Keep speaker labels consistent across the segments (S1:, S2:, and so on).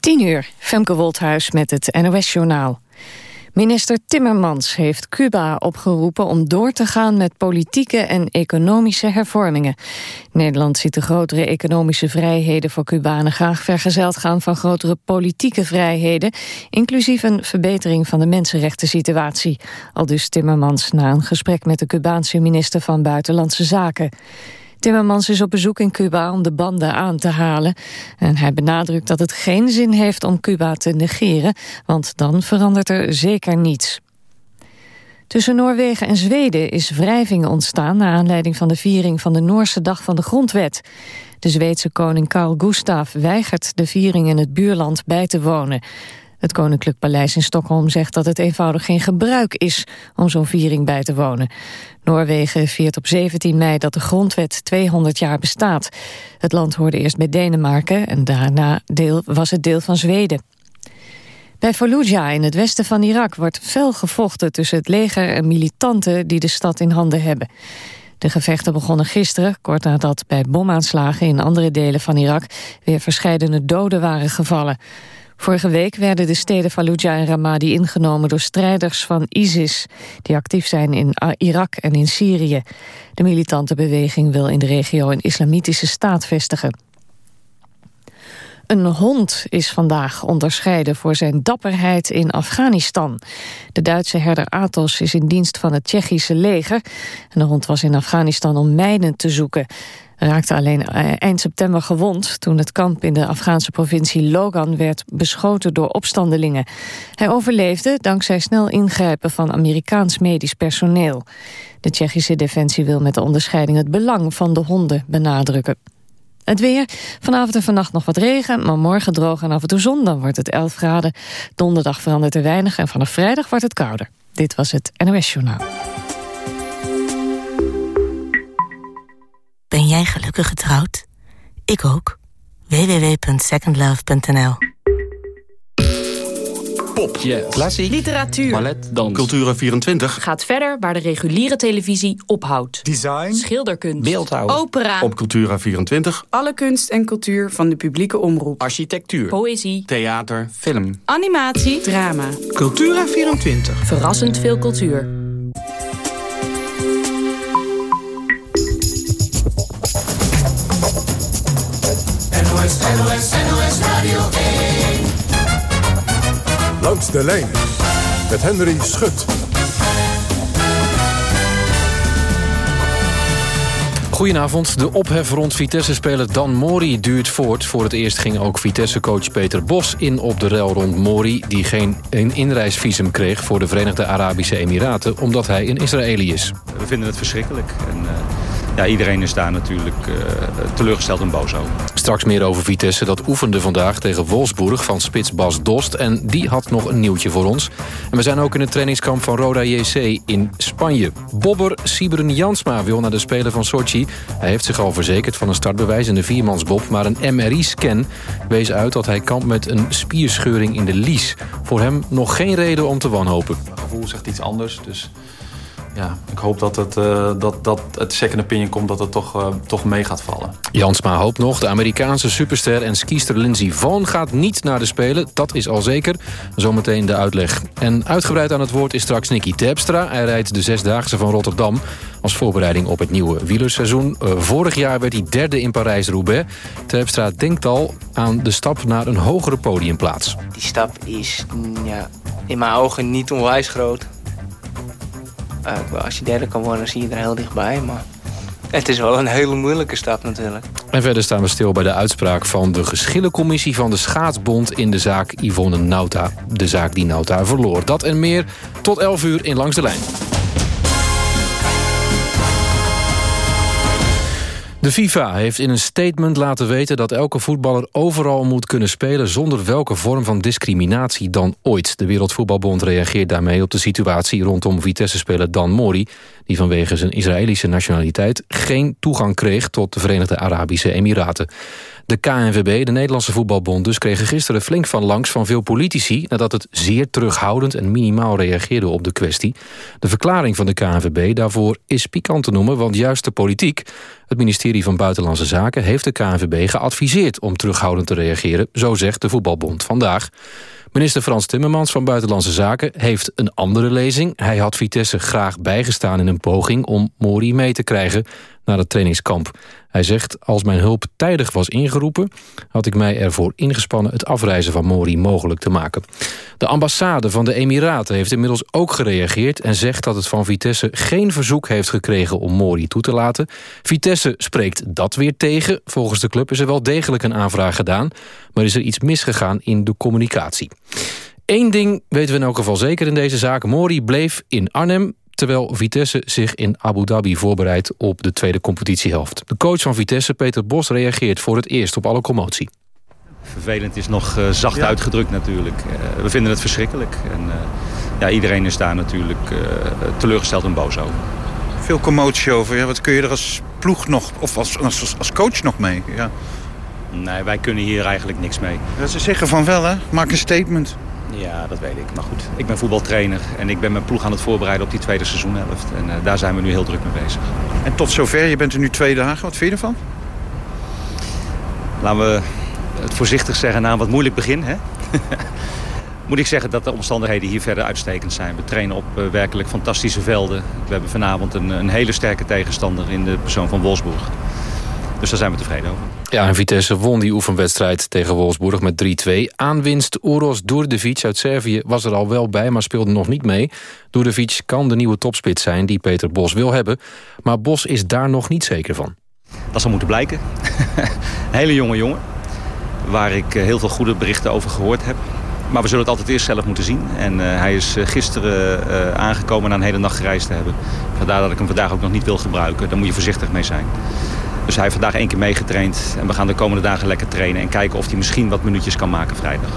S1: 10 uur, Femke Wolthuis met het NOS-journaal. Minister Timmermans heeft Cuba opgeroepen om door te gaan met politieke en economische hervormingen. Nederland ziet de grotere economische vrijheden voor Cubanen graag vergezeld gaan van grotere politieke vrijheden, inclusief een verbetering van de mensenrechten situatie. Al dus Timmermans na een gesprek met de Cubaanse minister van Buitenlandse Zaken. Timmermans is op bezoek in Cuba om de banden aan te halen. En hij benadrukt dat het geen zin heeft om Cuba te negeren, want dan verandert er zeker niets. Tussen Noorwegen en Zweden is wrijving ontstaan... naar aanleiding van de viering van de Noorse Dag van de Grondwet. De Zweedse koning Carl Gustaf weigert de viering in het buurland bij te wonen. Het Koninklijk Paleis in Stockholm zegt dat het eenvoudig geen gebruik is om zo'n viering bij te wonen. Noorwegen viert op 17 mei dat de grondwet 200 jaar bestaat. Het land hoorde eerst bij Denemarken en daarna deel, was het deel van Zweden. Bij Fallujah in het westen van Irak wordt fel gevochten tussen het leger en militanten die de stad in handen hebben. De gevechten begonnen gisteren, kort nadat bij bomaanslagen in andere delen van Irak weer verscheidene doden waren gevallen. Vorige week werden de steden Fallujah en Ramadi ingenomen door strijders van ISIS... die actief zijn in Irak en in Syrië. De militante beweging wil in de regio een islamitische staat vestigen. Een hond is vandaag onderscheiden voor zijn dapperheid in Afghanistan. De Duitse herder Atos is in dienst van het Tsjechische leger... en de hond was in Afghanistan om mijnen te zoeken raakte alleen eh, eind september gewond... toen het kamp in de Afghaanse provincie Logan werd beschoten door opstandelingen. Hij overleefde dankzij snel ingrijpen van Amerikaans medisch personeel. De Tsjechische defensie wil met de onderscheiding het belang van de honden benadrukken. Het weer, vanavond en vannacht nog wat regen, maar morgen droog en af en toe zon. Dan wordt het 11 graden. Donderdag verandert er weinig en vanaf vrijdag wordt het kouder. Dit was het NOS Journaal.
S2: Ben jij gelukkig getrouwd? Ik ook. www.secondlove.nl
S3: Pop, yes. klassiek,
S4: literatuur,
S3: ballet, dans, Cultura24
S4: gaat verder waar de reguliere televisie ophoudt.
S3: Design,
S4: schilderkunst,
S3: beeldhouw,
S4: opera.
S3: Op Cultura24
S5: alle kunst en cultuur van de publieke omroep.
S3: Architectuur,
S4: poëzie,
S3: theater, film,
S5: animatie, drama.
S6: Cultura24
S4: verrassend veel cultuur.
S7: NOS, NOS, Radio 1.
S8: Langs de lijn met Henry Schut.
S9: Goedenavond. De ophef rond Vitesse-speler Dan Mori duurt voort. Voor het eerst ging ook Vitesse-coach Peter Bos in op de rel rond Mori... die geen inreisvisum kreeg voor de Verenigde Arabische Emiraten... omdat hij een Israëli is.
S10: We vinden het verschrikkelijk. En, uh ja, iedereen is daar natuurlijk uh, teleurgesteld en boos over.
S9: Straks meer over Vitesse. Dat oefende vandaag tegen Wolfsburg van spits Bas Dost. En die had nog een nieuwtje voor ons. En we zijn ook in het trainingskamp van Roda JC in Spanje. Bobber Sibren Jansma wil naar de Spelen van Sochi. Hij heeft zich al verzekerd van een startbewijs in de viermansbob. Maar een MRI-scan wees uit dat hij kampt met een spierscheuring in de lies. Voor hem nog geen reden om te wanhopen.
S11: Mijn gevoel zegt iets anders, dus ja, ik hoop dat het, uh, dat, dat het second opinion komt dat het toch, uh, toch mee gaat vallen.
S9: Jansma hoopt nog. De Amerikaanse superster en skiester Lindsey Vonn gaat niet naar de Spelen. Dat is al zeker. Zometeen de uitleg. En uitgebreid aan het woord is straks Nicky Terpstra. Hij rijdt de Zesdaagse van Rotterdam als voorbereiding op het nieuwe wielerseizoen. Uh, vorig jaar werd hij derde in Parijs-Roubaix. Terpstra denkt al aan de stap naar een hogere podiumplaats.
S12: Die stap is ja, in mijn ogen niet onwijs groot als je derde kan worden, zie je er heel dichtbij. Maar het is wel een hele moeilijke stap natuurlijk.
S9: En verder staan we stil bij de uitspraak van de geschillencommissie van de Schaatsbond in de zaak Yvonne Nauta. De zaak die Nauta verloor. Dat en meer tot 11 uur in Langs de Lijn. De FIFA heeft in een statement laten weten dat elke voetballer overal moet kunnen spelen zonder welke vorm van discriminatie dan ooit. De Wereldvoetbalbond reageert daarmee op de situatie rondom Vitesse-speler Dan Mori, die vanwege zijn Israëlische nationaliteit geen toegang kreeg tot de Verenigde Arabische Emiraten. De KNVB, de Nederlandse voetbalbond dus, kregen gisteren flink van langs van veel politici... nadat het zeer terughoudend en minimaal reageerde op de kwestie. De verklaring van de KNVB daarvoor is pikant te noemen... want juist de politiek, het ministerie van Buitenlandse Zaken... heeft de KNVB geadviseerd om terughoudend te reageren... zo zegt de voetbalbond vandaag. Minister Frans Timmermans van Buitenlandse Zaken heeft een andere lezing. Hij had Vitesse graag bijgestaan in een poging om Mori mee te krijgen naar het trainingskamp. Hij zegt, als mijn hulp tijdig was ingeroepen... had ik mij ervoor ingespannen het afreizen van Mori mogelijk te maken. De ambassade van de Emiraten heeft inmiddels ook gereageerd... en zegt dat het van Vitesse geen verzoek heeft gekregen om Mori toe te laten. Vitesse spreekt dat weer tegen. Volgens de club is er wel degelijk een aanvraag gedaan... maar is er iets misgegaan in de communicatie. Eén ding weten we in elk geval zeker in deze zaak. Mori bleef in Arnhem terwijl Vitesse zich in Abu Dhabi voorbereidt op de tweede competitiehelft. De coach van Vitesse, Peter Bos, reageert voor het eerst op alle commotie.
S10: Vervelend is nog uh, zacht uitgedrukt natuurlijk. Uh, we vinden het verschrikkelijk. En, uh, ja, iedereen is daar natuurlijk teleurgesteld en boos over.
S6: Veel commotie over. Ja, wat kun je er als ploeg nog, of als, als, als coach nog mee? Ja.
S10: Nee, wij kunnen hier eigenlijk niks mee.
S6: Ja, ze zeggen van wel, hè? Maak een statement.
S10: Ja, dat weet ik. Maar goed, ik ben voetbaltrainer en ik ben mijn ploeg aan het voorbereiden op die tweede seizoenhelft. En uh, daar zijn we nu heel druk mee bezig.
S6: En tot zover, je bent er nu twee dagen. Wat vind je ervan?
S10: Laten we het voorzichtig zeggen na een wat moeilijk begin. Hè? Moet ik zeggen dat de omstandigheden hier verder uitstekend zijn. We trainen op uh, werkelijk fantastische velden. We hebben vanavond een, een hele sterke tegenstander in de persoon van Wolfsburg. Dus daar zijn we tevreden over.
S9: Ja, en Vitesse won die oefenwedstrijd tegen Wolfsburg met 3-2. Aanwinst Uros Doerdevic uit Servië was er al wel bij, maar speelde nog niet mee. Doerdevic kan de nieuwe topspits zijn die Peter Bos wil hebben. Maar Bos is daar nog niet zeker van.
S10: Dat zal moeten blijken. een hele jonge jongen, waar ik heel veel goede berichten over gehoord heb. Maar we zullen het altijd eerst zelf moeten zien. En uh, hij is gisteren uh, aangekomen na een hele nacht gereisd te hebben. Vandaar dat ik hem vandaag ook nog niet wil gebruiken. Daar moet je voorzichtig mee zijn. Dus hij heeft vandaag één keer meegetraind. En we gaan de komende dagen lekker trainen. En kijken of hij misschien wat minuutjes kan maken vrijdag.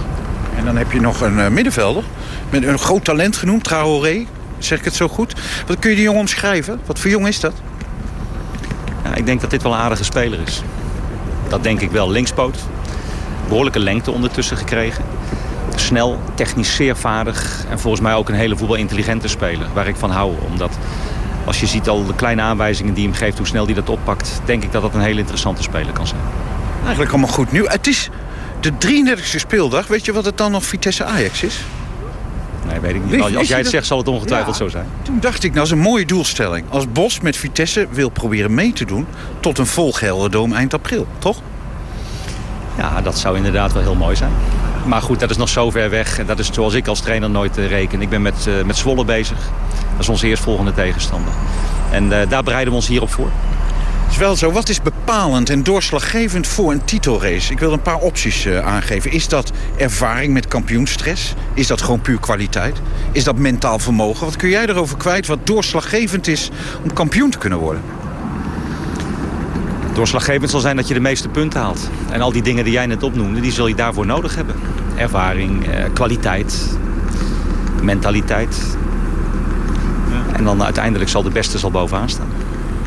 S6: En dan heb je nog een uh, middenvelder. Met een groot talent genoemd, Traoré. Zeg ik het zo goed? Wat kun je die jongen omschrijven? Wat voor jong is dat?
S10: Ja, ik denk dat dit wel een aardige speler is. Dat denk ik wel. Linkspoot. Behoorlijke lengte ondertussen gekregen. Snel, technisch zeer vaardig. En volgens mij ook een hele voetbalintelligente speler. Waar ik van hou. Omdat als je ziet al de kleine aanwijzingen die hem geeft, hoe snel hij dat oppakt... denk ik dat dat een hele interessante speler kan zijn.
S6: Eigenlijk allemaal goed nieuw. Het is de 33e speeldag. Weet je wat het dan nog Vitesse-Ajax is?
S10: Nee, weet ik niet. Als, als jij het zegt, zal het ongetwijfeld ja, zo zijn.
S6: Toen dacht ik, nou, dat is een mooie doelstelling. Als Bos met Vitesse wil proberen mee te doen... tot een vol Gelderdoom eind april, toch?
S10: Ja, dat zou inderdaad wel heel mooi zijn. Maar goed, dat is nog zo ver weg. En dat is zoals ik als trainer nooit uh, reken. Ik ben met, uh, met Zwolle bezig. Dat is onze eerstvolgende tegenstander. En uh, daar bereiden we ons hierop voor.
S6: Het is wel zo. Wat is bepalend en doorslaggevend voor een titelrace? Ik wil een paar opties aangeven. Is dat ervaring met kampioenstress? Is dat gewoon puur kwaliteit? Is dat mentaal vermogen? Wat kun jij erover kwijt wat doorslaggevend is om kampioen te kunnen worden?
S10: Doorslaggevend zal zijn dat je de meeste punten haalt. En al die dingen die jij net opnoemde, die zul je daarvoor nodig hebben. Ervaring, eh, kwaliteit, mentaliteit. Ja. En dan uiteindelijk zal de beste zal bovenaan staan.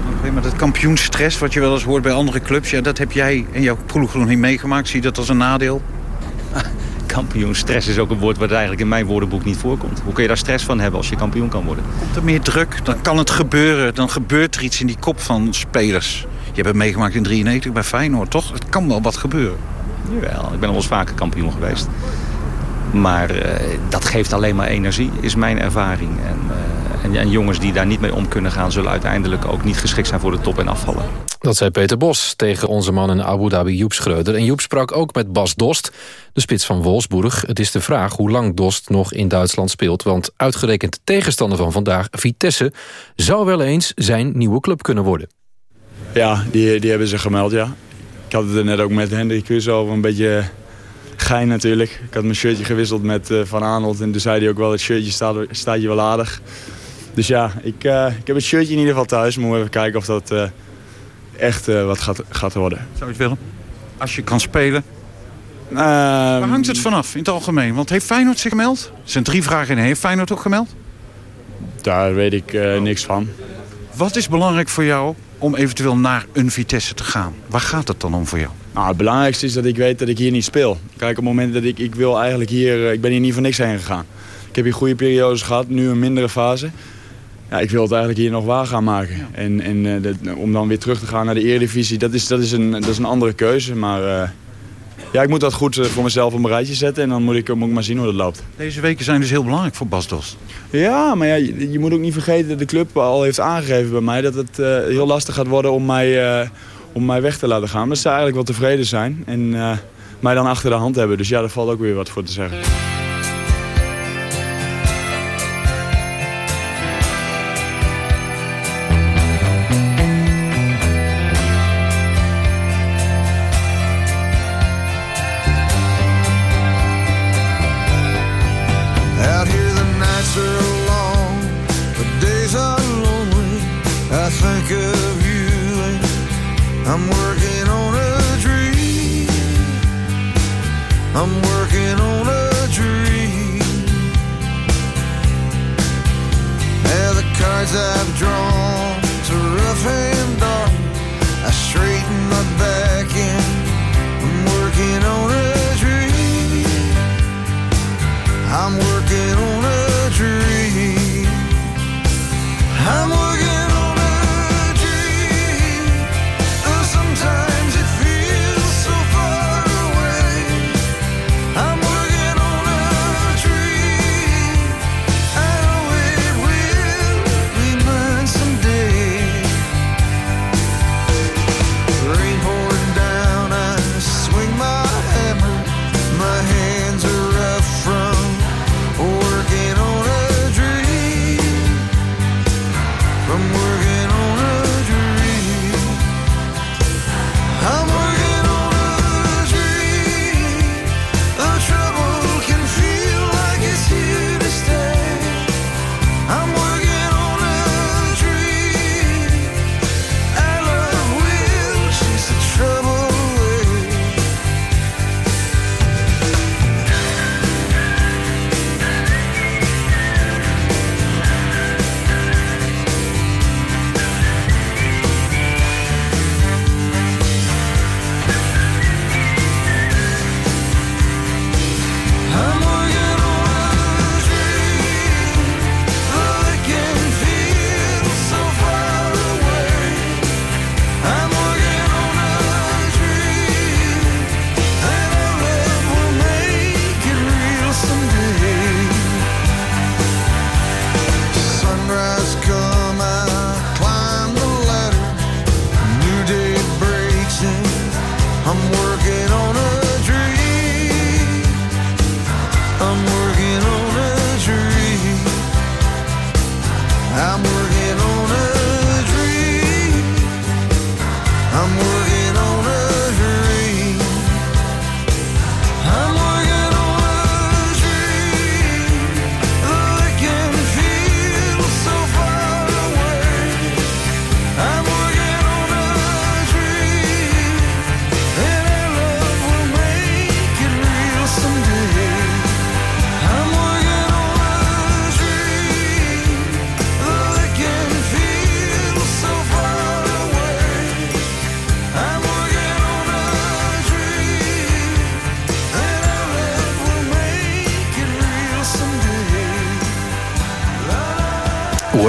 S6: Oké, okay, maar dat kampioenstress wat je wel eens hoort bij andere clubs... Ja, dat heb jij en jouw ploeg nog niet meegemaakt. Zie je dat als een nadeel?
S10: kampioenstress is ook een woord wat eigenlijk in mijn woordenboek niet voorkomt. Hoe kun je daar stress van hebben als je kampioen kan worden?
S6: Komt er meer druk, dan kan het gebeuren. Dan gebeurt er iets in die kop van spelers. Je hebt het meegemaakt in 93 bij Feyenoord, toch? Het kan wel wat gebeuren.
S10: Jawel, ik ben al eens vaker kampioen geweest. Maar uh, dat geeft alleen maar energie, is mijn ervaring. En, uh, en, en, jongens die daar niet mee om kunnen gaan... zullen uiteindelijk ook niet geschikt zijn voor de top en afvallen.
S9: Dat zei Peter Bos tegen onze man in Abu Dhabi, Joep Schreuder. En Joep sprak ook met Bas Dost, de spits van Wolfsburg. Het is de vraag hoe lang Dost nog in Duitsland speelt. Want uitgerekend de tegenstander van vandaag, Vitesse... zou wel eens zijn nieuwe club kunnen worden.
S13: Ja, die, die hebben ze gemeld, ja. Ik had het er net ook met Hendrik Kus over, een beetje gein natuurlijk. Ik had mijn shirtje gewisseld met uh, Van Arnold en toen zei hij ook wel, het shirtje staat, staat je wel aardig. Dus ja, ik, uh, ik heb het shirtje in ieder geval thuis. Moet even kijken of dat uh, echt wat gaat, gaat worden.
S6: Zou je het willen? Als je kan spelen? Uh, Waar hangt het vanaf in het algemeen? Want heeft Feyenoord zich gemeld? Er zijn drie vragen in. Heeft Feyenoord ook gemeld?
S13: Daar weet ik niks van.
S6: Wat is belangrijk voor jou om eventueel naar een Vitesse te gaan? Waar gaat het dan om voor jou?
S13: Nou, het belangrijkste is dat ik weet dat ik hier niet speel. Kijk, op het moment dat ik, ik wil eigenlijk hier... Ik ben hier niet voor niks heen gegaan. Ik heb hier goede periodes gehad, nu een mindere fase. Ja, ik wil het eigenlijk hier nog waar gaan maken. En, en de, om dan weer terug te gaan naar de Eredivisie, dat is, dat is, een, dat is een andere keuze. Maar uh, ja, ik moet dat goed voor mezelf op een rijtje zetten. En dan moet ik, moet ik maar zien hoe dat loopt.
S6: Deze weken zijn dus heel belangrijk voor Bas Dos.
S13: Ja, maar ja, je, je, moet ook niet vergeten dat de club al heeft aangegeven bij mij... dat het uh, heel lastig gaat worden om mij, uh, om mij weg te laten gaan. Dat ze eigenlijk wel tevreden zijn. En mij dan achter de hand hebben. Dus ja, daar valt ook weer wat voor te zeggen.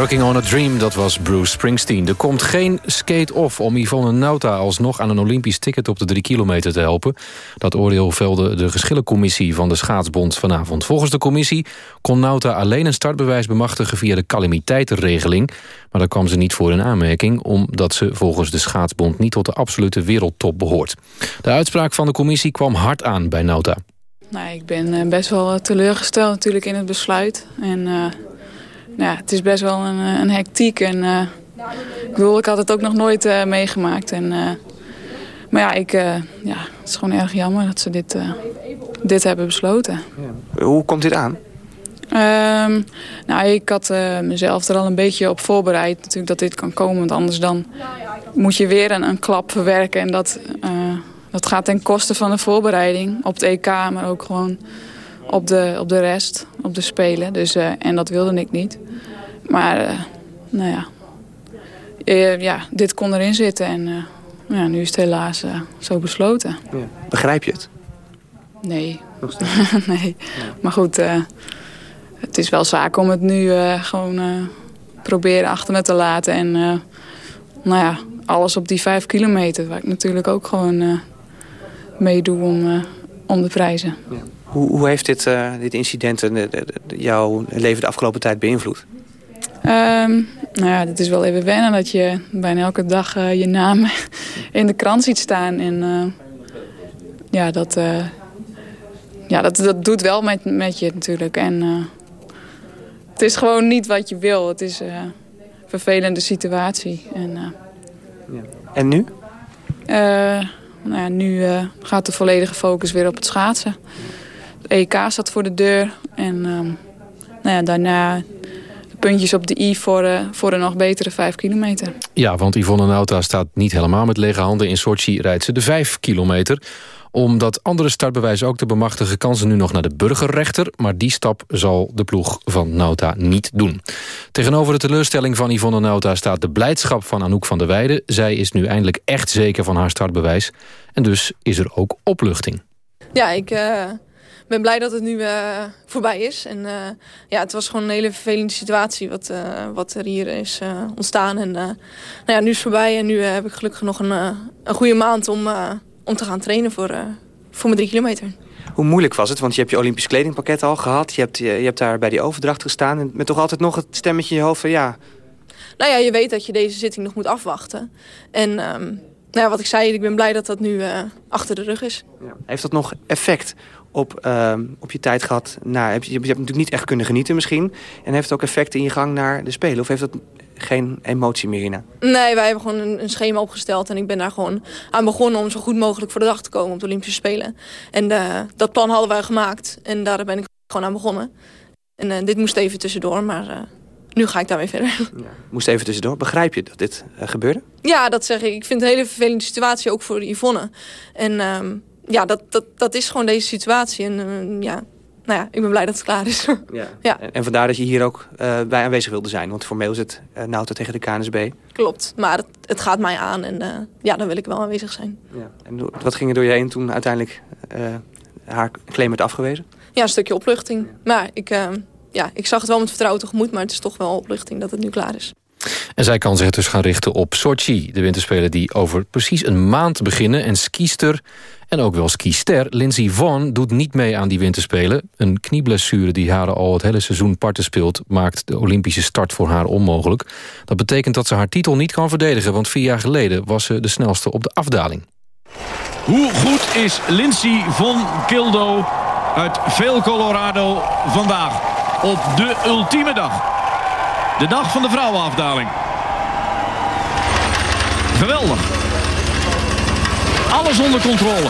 S9: Working on a Dream, dat was Bruce Springsteen. Er komt geen skate-off om Yvonne Nauta alsnog aan een Olympisch ticket op de 3 kilometer te helpen. Dat oordeel velde de geschillencommissie van de Schaatsbond vanavond. Volgens de commissie kon Nauta alleen een startbewijs bemachtigen via de calamiteitenregeling. Maar daar kwam ze niet voor in aanmerking, omdat ze volgens de Schaatsbond niet tot de absolute wereldtop behoort. De uitspraak van de commissie kwam hard aan bij Nauta.
S14: Nou, ik ben eh, best wel teleurgesteld natuurlijk in het besluit. En uh, ja, het is best wel een, eh, een hectiek. En, uh, ik bedoel, ik had het ook nog nooit uh, meegemaakt. En, maar ja, ik, ja, het is gewoon erg jammer dat ze dit, dit hebben besloten.
S12: Ja. Hoe komt dit aan?
S14: Um, nou, ik had mezelf er al een beetje op voorbereid natuurlijk dat dit kan komen. Want anders dan moet je weer een, een klap verwerken. En dat, dat gaat ten koste van de voorbereiding op het EK, maar ook gewoon op de, op de rest, op de Spelen. Dus, uh, en dat wilde ik niet. Maar, uh, nou ja, eh, ja, dit kon erin zitten. En eh, ja, nu is het helaas eh, zo besloten.
S15: Ja. Begrijp je het?
S14: Nee. nee. Maar goed, eh, het is wel zaak om het nu eh, gewoon eh, proberen achter me te laten. En eh, nou ja, alles op die vijf kilometer, waar ik natuurlijk ook gewoon eh, meedoe om, eh, om de prijzen.
S15: Hoe, hoe heeft dit, eh, dit incident de- de- de- jouw leven de afgelopen tijd beïnvloed?
S14: Ehm, nou ja, het is wel even wennen dat je bijna elke dag eh, je naam in de krant ziet staan. En eh, ja, dat, ja dat, dat doet wel met, met je natuurlijk. En het is gewoon niet wat je wil. Het is een vervelende situatie. En, eh,
S15: En nu?
S14: nou ja, nu gaat de volledige focus weer op het schaatsen. EK staat voor de deur. En ehm, nou ja, daarna de puntjes op de i voor, eh, voor een nog betere vijf kilometer.
S9: Ja, want Yvonne Nauta staat niet helemaal met lege handen. In Sochi rijdt ze de 5 kilometer. Om dat andere startbewijs ook te bemachtigen... kan ze nu nog naar de burgerrechter. Maar die stap zal de ploeg van Nauta niet doen. Tegenover de teleurstelling van Yvonne Nauta... staat de blijdschap van Anouk van der Weijden. Zij is nu eindelijk echt zeker van haar startbewijs. En dus is er ook opluchting.
S16: Ja, ik eh, ben blij dat het nu eh, voorbij is. En eh, ja, het was gewoon een hele vervelende situatie wat, eh, wat er hier is ontstaan. En nou ja, nu is het voorbij en nu heb ik gelukkig nog een, een goede maand om, om te gaan trainen voor, voor mijn drie kilometer.
S15: Hoe moeilijk was het? Want je hebt je Olympisch kledingpakket al gehad. Je hebt, je, je hebt daar bij die overdracht gestaan. En met toch altijd nog het stemmetje in je hoofd van ja...
S16: Nou ja, je weet dat je deze zitting nog moet afwachten. En ehm, nou ja, wat ik zei, ik ben blij dat dat nu achter de rug is.
S15: Heeft dat nog effect op, ehm, op je tijd gehad? Nou, heb je, je hebt natuurlijk niet echt kunnen genieten misschien. En heeft het ook effect in je gang naar de Spelen? Of heeft dat geen emotie meer in?
S16: Nee, wij hebben gewoon een, een schema opgesteld. En ik ben daar gewoon aan begonnen om zo goed mogelijk voor de dag te komen op de Olympische Spelen. En eh, dat plan hadden wij gemaakt. En daar ben ik gewoon aan begonnen. En eh, dit moest even tussendoor, maar eh, nu ga ik daarmee verder.
S15: Moest even tussendoor. Begrijp je dat dit gebeurde?
S16: Ja, dat zeg ik. Ik vind het een hele vervelende situatie, ook voor Yvonne. En ehm, ja, dat, dat, dat is gewoon deze situatie. En eh, ja, nou ja, ik ben blij dat het klaar is.
S15: Ja.
S16: Ja.
S15: En, en vandaar dat je hier ook eh, bij aanwezig wilde zijn. Want formeel is het uh, Nauta tegen de KNSB.
S16: Klopt, maar het, het gaat mij aan en uh, ja, dan wil ik wel aanwezig zijn.
S15: Ja. En wat ging er door je heen toen uiteindelijk haar claim werd afgewezen?
S16: Ja, een stukje opluchting. Maar ik, ja, ik zag het wel met vertrouwen tegemoet, maar het is toch wel opluchting dat het nu klaar is.
S9: En zij kan zich dus gaan richten op Sochi, de winterspelen die over precies een maand beginnen. En skiester en ook wel skister Lindsey Vonn doet niet mee aan die winterspelen. Een knieblessure die haar al het hele seizoen parten speelt... maakt de Olympische start voor haar onmogelijk. Dat betekent dat ze haar titel niet kan verdedigen... want vier jaar geleden was ze de snelste op de afdaling.
S17: Hoe goed is Lindsey Von Kildo uit Veel Colorado vandaag op de ultieme dag? De dag van de vrouwenafdaling. Geweldig. Alles onder controle.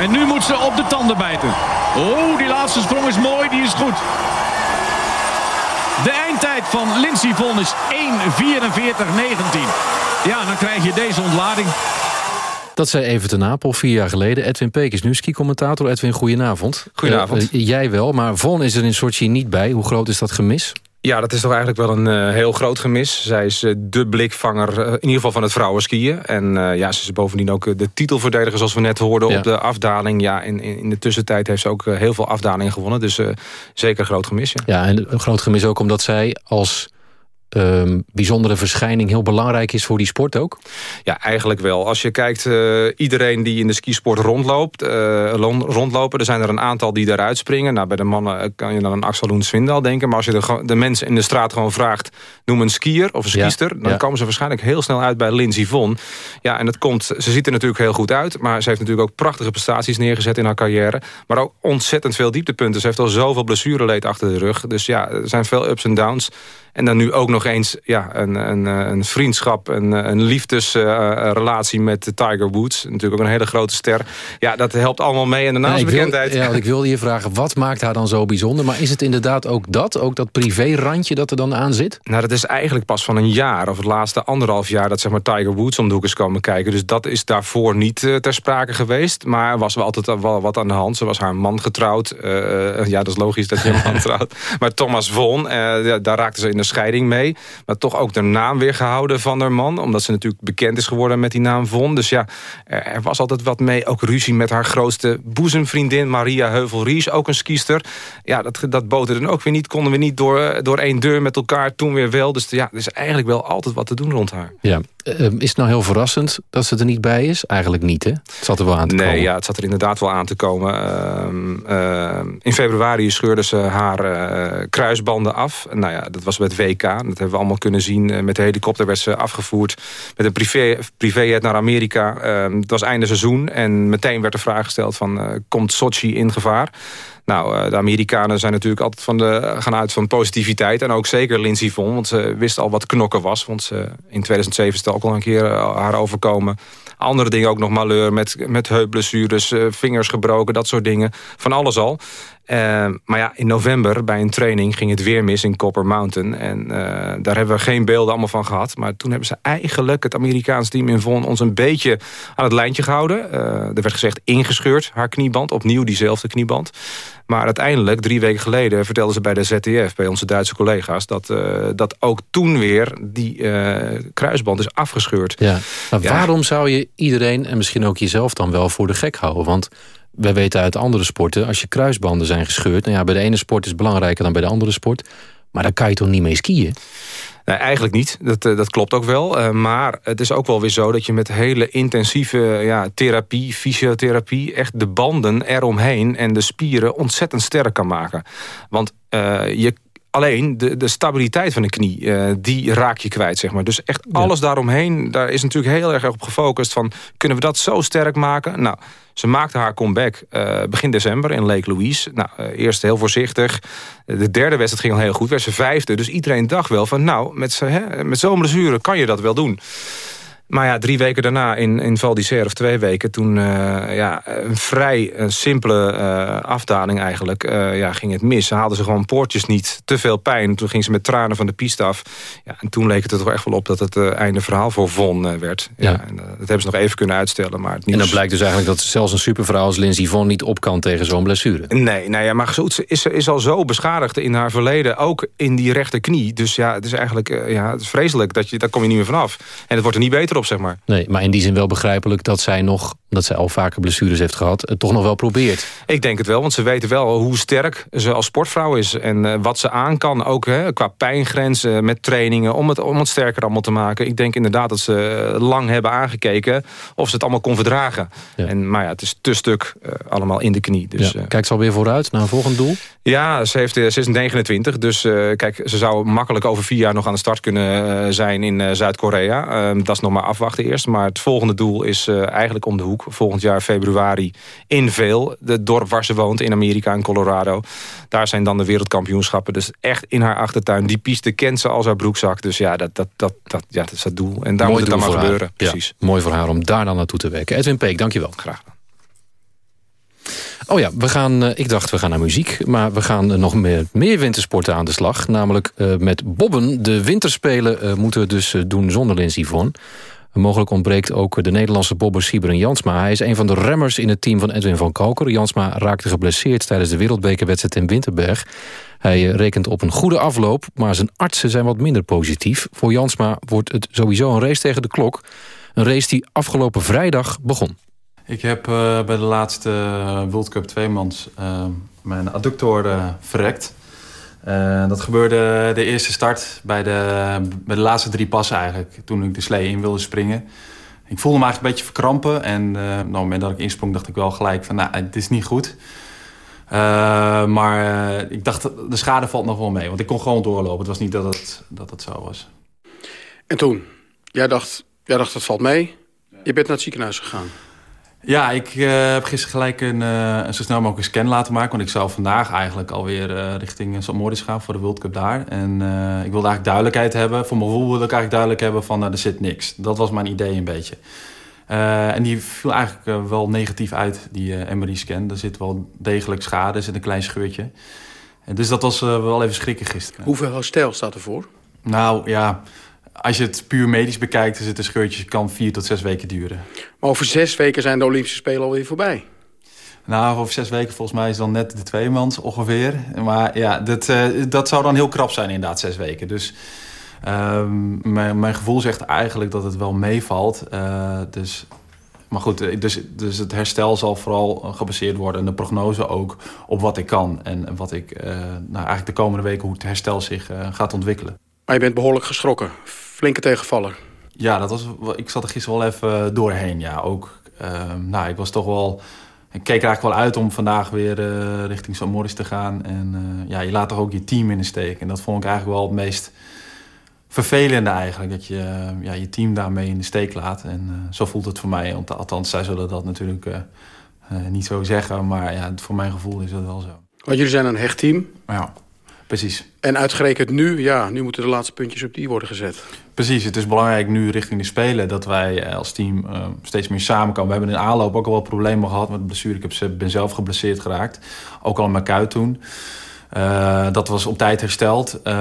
S17: En nu moet ze op de tanden bijten. Oh, die laatste sprong is mooi, die is goed. De eindtijd van Lindsey Vonn is 1.44.19. Ja, dan krijg je deze ontlading.
S9: Dat zei even ten Napel vier jaar geleden. Edwin Peek is nu ski-commentator. Edwin, goedenavond.
S18: Goedenavond.
S9: Uh, jij wel, maar Von is er in Sochi niet bij. Hoe groot is dat gemis?
S18: Ja, dat is toch eigenlijk wel een uh, heel groot gemis. Zij is uh, de blikvanger, uh, in ieder geval van het vrouwenskiën. En ja, ze is bovendien ook de titelverdediger, zoals we net hoorden, ja. op de afdaling. Ja, in, in de tussentijd heeft ze ook heel veel afdalingen gewonnen. Dus zeker een groot gemis, ja.
S9: Ja, en een groot gemis ook omdat zij als um, bijzondere verschijning heel belangrijk is voor die sport ook?
S18: Ja, eigenlijk wel. Als je kijkt, uh, iedereen die in de skisport rondloopt, uh, rondlopen, er zijn er een aantal die eruit springen. Nou, bij de mannen kan je dan aan Axel Loen Swindal denken. Maar als je de, de, mensen in de straat gewoon vraagt, noem een skier of een skiester, ja, dan ja. komen ze waarschijnlijk heel snel uit bij Lindsey Vonn. Ja, en dat komt, ze ziet er natuurlijk heel goed uit, maar ze heeft natuurlijk ook prachtige prestaties neergezet in haar carrière. Maar ook ontzettend veel dieptepunten. Ze heeft al zoveel blessureleed achter de rug. Dus ja, er zijn veel ups en downs. En dan nu ook nog eens ja, een, een, een vriendschap, een, een liefdesrelatie uh, met Tiger Woods. Natuurlijk ook een hele grote ster. Ja, dat helpt allemaal mee. En de naamsbekendheid.
S9: Ja, want ik wilde je vragen, wat maakt haar dan zo bijzonder? Maar is het inderdaad ook dat? Ook dat privé-randje dat er dan aan zit?
S18: Nou, dat is eigenlijk pas van een jaar. Of het laatste anderhalf jaar dat zeg maar, Tiger Woods om de hoek is komen kijken. Dus dat is daarvoor niet uh, ter sprake geweest. Maar er was wel altijd wel wat aan de hand. Ze was haar man getrouwd. Uh, ja, dat is logisch dat je een man trouwt. Maar Thomas Von, daar raakte ze in de scheiding mee. Maar toch ook de naam weer gehouden van haar man. Omdat ze natuurlijk bekend is geworden met die naam Von. Dus ja, er, was altijd wat mee. Ook ruzie met haar grootste boezemvriendin Maria Heuvel-Ries. Ook een skiester. Ja, dat, dat boten dan ook weer niet. Konden we niet door, door één deur met elkaar. Toen weer wel. Dus ja, er is eigenlijk wel altijd wat te doen rond haar.
S9: Ja. Ehm, is het nou heel verrassend dat ze er niet bij is? Eigenlijk niet, hè? Het zat er wel aan te
S18: nee,
S9: komen.
S18: ja, het zat er inderdaad wel aan te komen. Ehm, ehm, in februari scheurde ze haar uh, kruisbanden af. Nou ja, dat was bij Dat hebben we allemaal kunnen zien. Uh, met de helikopter werd ze afgevoerd met een privé, privéjet naar Amerika. het was einde seizoen en meteen werd de vraag gesteld van... Uh, komt Sochi in gevaar? Nou, eh, de Amerikanen zijn natuurlijk altijd van de, gaan uit van positiviteit. En ook zeker Lindsey Vonn, want ze wist al wat knokken was. Want ze, in 2007 is het ook al een keer eh, haar overkomen. Andere dingen ook nog malheur met, met heupblessures, eh, vingers gebroken, dat soort dingen. Van alles al. Uh, maar ja, in november bij een training ging het weer mis in Copper Mountain. En uh, daar hebben we geen beelden allemaal van gehad. Maar toen hebben ze eigenlijk het Amerikaans team in Von ons een beetje aan het lijntje gehouden. Uh, er werd gezegd ingescheurd, haar knieband. Opnieuw diezelfde knieband. Maar uiteindelijk, drie weken geleden, vertelden ze bij de ZDF... bij onze Duitse collega's, dat, dat ook toen weer die kruisband is afgescheurd.
S9: Ja. Maar ja. waarom zou je iedereen, en misschien ook jezelf dan wel, voor de gek houden? Want wij weten uit andere sporten, als je kruisbanden zijn gescheurd... nou ja, bij de ene sport is het belangrijker dan bij de andere sport... maar daar kan je toch niet mee skiën?
S18: Nee, eigenlijk niet. Dat, dat klopt ook wel. Uh, maar het is ook wel weer zo dat je met hele intensieve ja, therapie, fysiotherapie... echt de banden eromheen en de spieren ontzettend sterk kan maken. Want uh, je Alleen de, de stabiliteit van de knie, uh, die raak je kwijt. Zeg maar. Dus echt alles ja. daaromheen, daar is natuurlijk heel erg op gefocust... van kunnen we dat zo sterk maken? Nou, ze maakte haar comeback uh, begin december in Lake Louise. Nou, uh, eerst heel voorzichtig. De derde wedstrijd ging al heel goed, werd ze vijfde. Dus iedereen dacht wel van nou, met, met zo'n blessure kan je dat wel doen. Maar ja, drie weken daarna in, in Val d'Isère, of twee weken... toen uh, ja, een vrij uh, simpele uh, afdaling eigenlijk, ja, ging het mis. Ze haalden ze gewoon poortjes niet, te veel pijn. Toen ging ze met tranen van de piste af. Ja, en toen leek het er toch echt wel op dat het einde verhaal voor Von werd. Ja. ja en, dat hebben ze nog even kunnen uitstellen. Maar het nieuws...
S9: En dan blijkt dus eigenlijk dat zelfs een supervrouw als Lindsey Von... niet op kan tegen zo'n blessure.
S18: Nee, nou ja, maar ze is, is al zo beschadigd in haar verleden. Ook in die rechterknie. Dus ja, het is eigenlijk ja, het is vreselijk. Dat je, daar kom je niet meer vanaf. En het wordt er niet beter op, zeg maar.
S9: Nee, maar in die zin wel begrijpelijk dat zij nog, omdat zij al vaker blessures heeft gehad, het toch nog wel probeert.
S18: Ik denk het wel, want ze weten wel hoe sterk ze als sportvrouw is. En uh, wat ze aan kan, ook hè, qua pijngrenzen met trainingen, om het, om het sterker allemaal te maken. Ik denk inderdaad dat ze lang hebben aangekeken of ze het allemaal kon verdragen. Ja. En, maar ja, het is te stuk uh, allemaal in de knie. Dus,
S9: ja. Kijkt ze alweer vooruit naar een volgend doel?
S18: Ja, ze, heeft, ze is 29, dus uh, kijk, ze zou makkelijk over vier jaar nog aan de start kunnen zijn in Zuid-Korea. dat is nog maar afwachten eerst. Maar het volgende doel is eigenlijk om de hoek. Volgend jaar februari in Veel. Het dorp waar ze woont in Amerika, in Colorado. Daar zijn dan de wereldkampioenschappen. Dus echt in haar achtertuin. Die piste kent ze als haar broekzak. Dus ja, dat, dat, dat, dat, ja, dat is het doel. En daar
S9: mooi
S18: moet het dan maar gebeuren. Precies.
S9: Mooi voor haar om daar dan naartoe te werken. Edwin Peek, dankjewel.
S18: Graag gedaan.
S9: Oh ja, we gaan, uh, ik dacht we gaan naar muziek. Maar we gaan uh, nog meer, meer wintersporten aan de slag. Namelijk uh, met bobben. De winterspelen moeten we dus doen zonder Lindsey Mogelijk ontbreekt ook de Nederlandse bobber Siberen Jansma. Hij is een van de remmers in het team van Edwin van Kalker. Jansma raakte geblesseerd tijdens de wereldbekerwedstrijd in Winterberg. Hij rekent op een goede afloop, maar zijn artsen zijn wat minder positief. Voor Jansma wordt het sowieso een race tegen de klok. Een race die afgelopen vrijdag begon.
S11: Ik heb uh, bij de laatste World Cup tweemans uh, mijn adductor uh, verrekt. Uh, dat gebeurde de eerste start bij de, bij de laatste drie passen eigenlijk. Toen ik de slee in wilde springen. Ik voelde me eigenlijk een beetje verkrampen. En uh, op het moment dat ik insprong dacht ik wel gelijk van... nou, het is niet goed. Uh, maar ik dacht, de schade valt nog wel mee. Want ik kon gewoon doorlopen. Het was niet dat het, dat het zo was.
S19: En toen? Jij dacht, jij dacht, dat valt mee. Je bent naar het ziekenhuis gegaan.
S11: Ja, ik uh, heb gisteren gelijk een, uh, een zo snel mogelijk een scan laten maken. Want ik zou vandaag eigenlijk alweer uh, richting St. Moritz gaan voor de World Cup daar. En ik wilde eigenlijk duidelijkheid hebben. Voor mijn gevoel wilde ik eigenlijk duidelijk hebben van er zit niks. Dat was mijn idee een beetje. en die viel eigenlijk wel negatief uit, die MRI-scan. Er zit wel degelijk schade, er zit een klein scheurtje. En dus dat was wel even schrikken gisteren.
S19: Hoeveel herstel staat ervoor?
S11: Nou ja, als je het puur medisch bekijkt, dan zit een scheurtje kan vier tot zes weken duren.
S19: Maar over zes weken zijn de Olympische Spelen alweer voorbij.
S11: Nou, over zes weken volgens mij is dan net de tweemans ongeveer. Maar ja, dat, uh, dat zou dan heel krap zijn inderdaad, zes weken. Dus Ehm, mijn, mijn gevoel zegt eigenlijk dat het wel meevalt. Uh, dus, maar goed, dus, dus het herstel zal vooral gebaseerd worden... en de prognose ook op wat ik kan. En wat ik nou, eigenlijk de komende weken... hoe het herstel zich gaat ontwikkelen.
S19: Maar je bent behoorlijk geschrokken. Flinke tegenvaller.
S11: Ja, dat was, ik zat er gisteren wel even doorheen. Ja, ook, ehm, nou, ik was toch wel ik keek er eigenlijk wel uit om vandaag weer uh, richting St. Morris te gaan. En uh, ja, je laat toch ook je team in de steek. En dat vond ik eigenlijk wel het meest vervelende eigenlijk. Dat je uh, ja, je team daarmee in de steek laat. En zo voelt het voor mij. Althans, zij zullen dat natuurlijk niet zo zeggen. Maar ja, voor mijn gevoel is dat wel zo.
S19: Want jullie zijn een hecht team.
S11: Ja. Precies.
S19: En uitgerekend nu, ja, nu moeten de laatste puntjes op die worden gezet.
S11: Precies, het is belangrijk nu richting de Spelen... dat wij als team uh, steeds meer samenkomen. We hebben in aanloop ook al wel problemen gehad met blessure. Ik heb, ben zelf geblesseerd geraakt. Ook al in mijn kuit toen. Uh, dat was op tijd hersteld. Uh,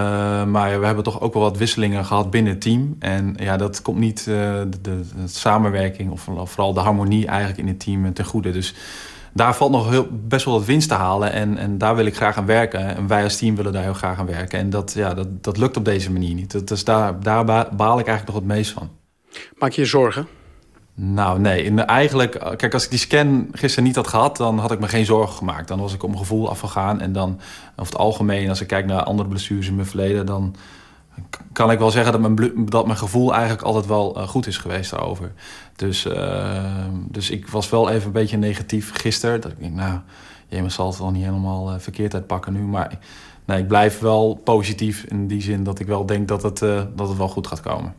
S11: maar we hebben toch ook wel wat wisselingen gehad binnen het team. En ja, dat komt niet de, de, de, samenwerking... of vooral de harmonie eigenlijk in het team ten goede. Dus daar valt nog heel, best wel wat winst te halen. En, en daar wil ik graag aan werken. En wij als team willen daar heel graag aan werken. En dat, ja, dat, dat lukt op deze manier niet. Dat is daar, daar baal ik eigenlijk nog het meest van.
S19: Maak je je zorgen?
S11: Nou, nee. Eigenlijk, kijk, als ik die scan gisteren niet had gehad... dan had ik me geen zorgen gemaakt. Dan was ik op mijn gevoel afgegaan. En dan, over het algemeen, als ik kijk naar andere blessures in mijn verleden... dan kan ik wel zeggen dat mijn, dat mijn gevoel eigenlijk altijd wel uh, goed is geweest daarover. Dus, uh, dus ik was wel even een beetje negatief gisteren. Dat ik denk, nou, Jemen zal het wel niet helemaal uh, verkeerd uitpakken nu. Maar nee, ik blijf wel positief in die zin dat ik wel denk dat het, dat het wel goed gaat komen.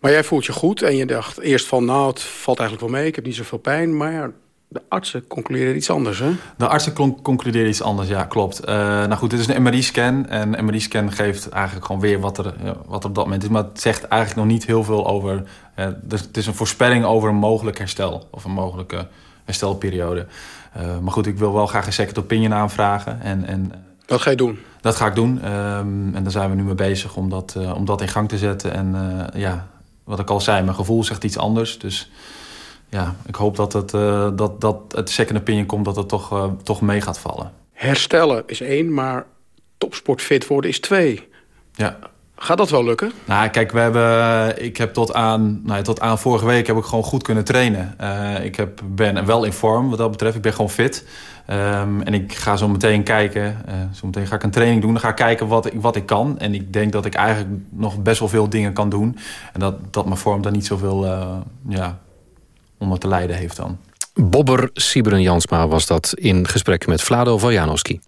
S19: Maar jij voelt je goed en je dacht eerst van, nou, het valt eigenlijk wel mee. Ik heb niet zoveel pijn, maar de artsen concluderen iets anders, hè?
S11: De artsen concluderen iets anders, ja, klopt. Uh, nou goed, dit is een MRI-scan. En een MRI-scan geeft eigenlijk gewoon weer wat er, wat er op dat moment is. Maar het zegt eigenlijk nog niet heel veel over... Uh, dus het is een voorspelling over een mogelijk herstel. Of een mogelijke herstelperiode. Uh, maar goed, ik wil wel graag een second opinion aanvragen. En, en,
S19: dat ga je doen?
S11: Dat ga ik doen. Um, en daar zijn we nu mee bezig om dat, om dat in gang te zetten. En ja, wat ik al zei, mijn gevoel zegt iets anders. Dus ja, ik hoop dat het, uh, dat, dat het second opinion komt dat het toch, uh, toch mee gaat vallen.
S19: Herstellen is één, maar topsportfit worden is twee.
S11: Ja.
S19: Gaat dat wel lukken?
S11: Nou, kijk, we hebben, ik heb tot aan, nou, tot aan vorige week heb ik gewoon goed kunnen trainen. Uh, ik heb, ben wel in vorm wat dat betreft. Ik ben gewoon fit. Um, en ik ga zo meteen kijken. Uh, zo meteen ga ik een training doen. Dan ga ik kijken wat ik, wat ik kan. En ik denk dat ik eigenlijk nog best wel veel dingen kan doen. En dat, dat mijn vorm daar niet zoveel uh, ja, onder te lijden heeft dan.
S9: Bobber Siberen Jansma was dat in gesprek met Vlado Valjanowski.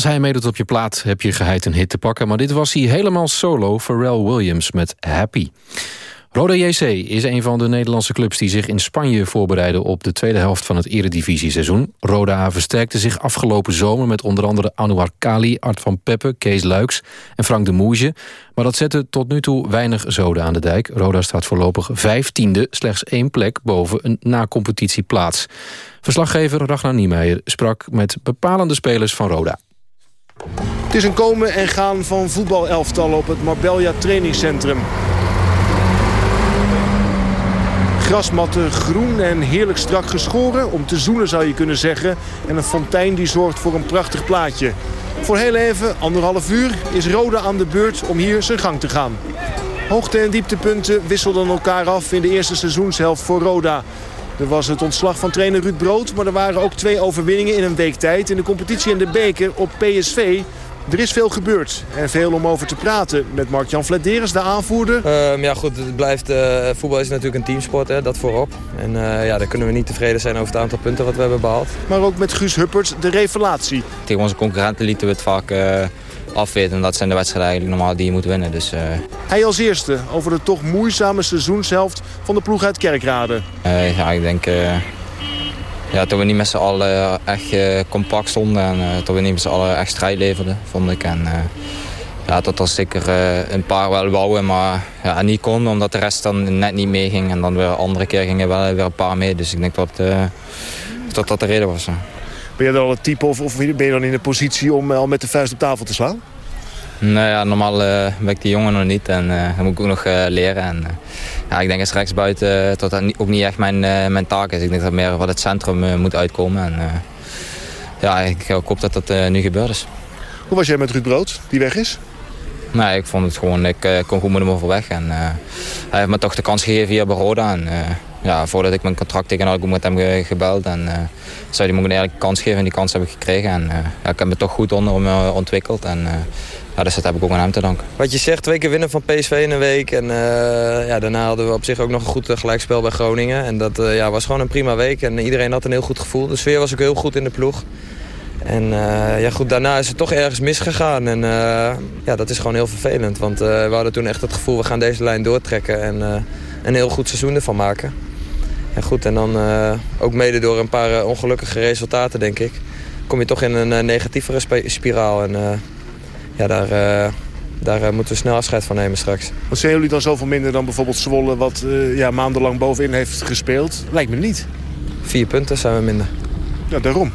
S9: Als hij meedoet op je plaat heb je geheid een hit te pakken... maar dit was hij helemaal solo, Pharrell Williams met Happy. Roda JC is een van de Nederlandse clubs die zich in Spanje voorbereiden op de tweede helft van het eredivisie-seizoen. Roda versterkte zich afgelopen zomer met onder andere Anouar Kali, Art van Peppe, Kees Luiks en Frank de Moege. Maar dat zette tot nu toe weinig zoden aan de dijk. Roda staat voorlopig vijftiende, slechts één plek boven een na-competitieplaats. Verslaggever Ragnar Niemeyer sprak met bepalende spelers van Roda.
S20: Het is een komen en gaan van voetbalelftal op het Marbella trainingscentrum. Grasmatten groen en heerlijk strak geschoren. Om te zoenen zou je kunnen zeggen. En een fontein die zorgt voor een prachtig plaatje. Voor heel even, anderhalf uur, is Roda aan de beurt om hier zijn gang te gaan. Hoogte- en dieptepunten wisselden elkaar af in de eerste seizoenshelft voor Roda. Er was het ontslag van trainer Ruud Brood, maar er waren ook twee overwinningen in een week tijd. In de competitie en de beker op PSV. Er is veel gebeurd en veel om over te praten met Mark-Jan Flederis, de aanvoerder.
S21: Um, ja goed, het blijft, uh, voetbal is natuurlijk een teamsport, hè, dat voorop. En uh, ja, daar kunnen we niet tevreden zijn over het aantal punten wat we hebben behaald.
S20: Maar ook met Guus Huppert, de revelatie.
S22: Tegen onze concurrenten lieten we het vaak En dat zijn de wedstrijden eigenlijk normaal die je moet winnen. Dus,
S20: Hij als eerste over de toch moeizame seizoenshelft van de ploeg uit Kerkrade.
S22: ja, ik denk ja, toen we niet met z'n allen echt compact stonden en toen we niet met z'n allen echt strijd leverden, vond ik. En, ja, tot er zeker een paar wel wouden, maar ja, niet kon omdat de rest dan net niet meeging. En dan weer andere keer gingen wel weer een paar mee. Dus ik denk dat dat, dat de reden was.
S20: Ben je dan al het type of, of ben je dan in de positie om al met de vuist op tafel te slaan?
S22: Nou ja, normaal ben ik die jongen nog niet en dan moet ik ook nog leren. En, ja, ik denk als rechtsbuiten dat dat ook niet echt mijn, mijn taak is. Ik denk dat meer wat het centrum moet uitkomen. En, ja, ik, ik, hoop dat dat nu gebeurd is.
S20: Hoe was jij met Ruud Brood, die weg is?
S22: Nee, ik vond het gewoon, ik kon goed met hem overweg. En, hij heeft me toch de kans gegeven hier bij Roda. En, ja, voordat ik mijn contract tegen had ik met hem gebeld. En zou hij me een kans geven en die kans heb ik gekregen. En, ja, ik heb me toch goed onder hem ontwikkeld. En, ja, dus dat heb ik ook aan hem te danken.
S21: Wat je zegt, twee keer winnen van PSV in een week. En uh, ja, daarna hadden we op zich ook nog een goed gelijkspel bij Groningen. En dat uh, ja, was gewoon een prima week. En iedereen had een heel goed gevoel. De sfeer was ook heel goed in de ploeg. En uh, ja, goed, daarna is het toch ergens misgegaan. En ja, dat is gewoon heel vervelend. Want we hadden toen echt het gevoel, we gaan deze lijn doortrekken. En een heel goed seizoen ervan maken. En goed, en dan ook mede door een paar ongelukkige resultaten, denk ik... kom je toch in een negatievere spiraal. En ja, daar, uh, daar uh, moeten we snel afscheid van nemen straks.
S20: Wat zijn jullie dan zoveel minder dan bijvoorbeeld Zwolle... wat uh, ja, maandenlang bovenin heeft gespeeld? Lijkt me niet.
S21: Vier punten zijn we minder.
S20: Ja, daarom.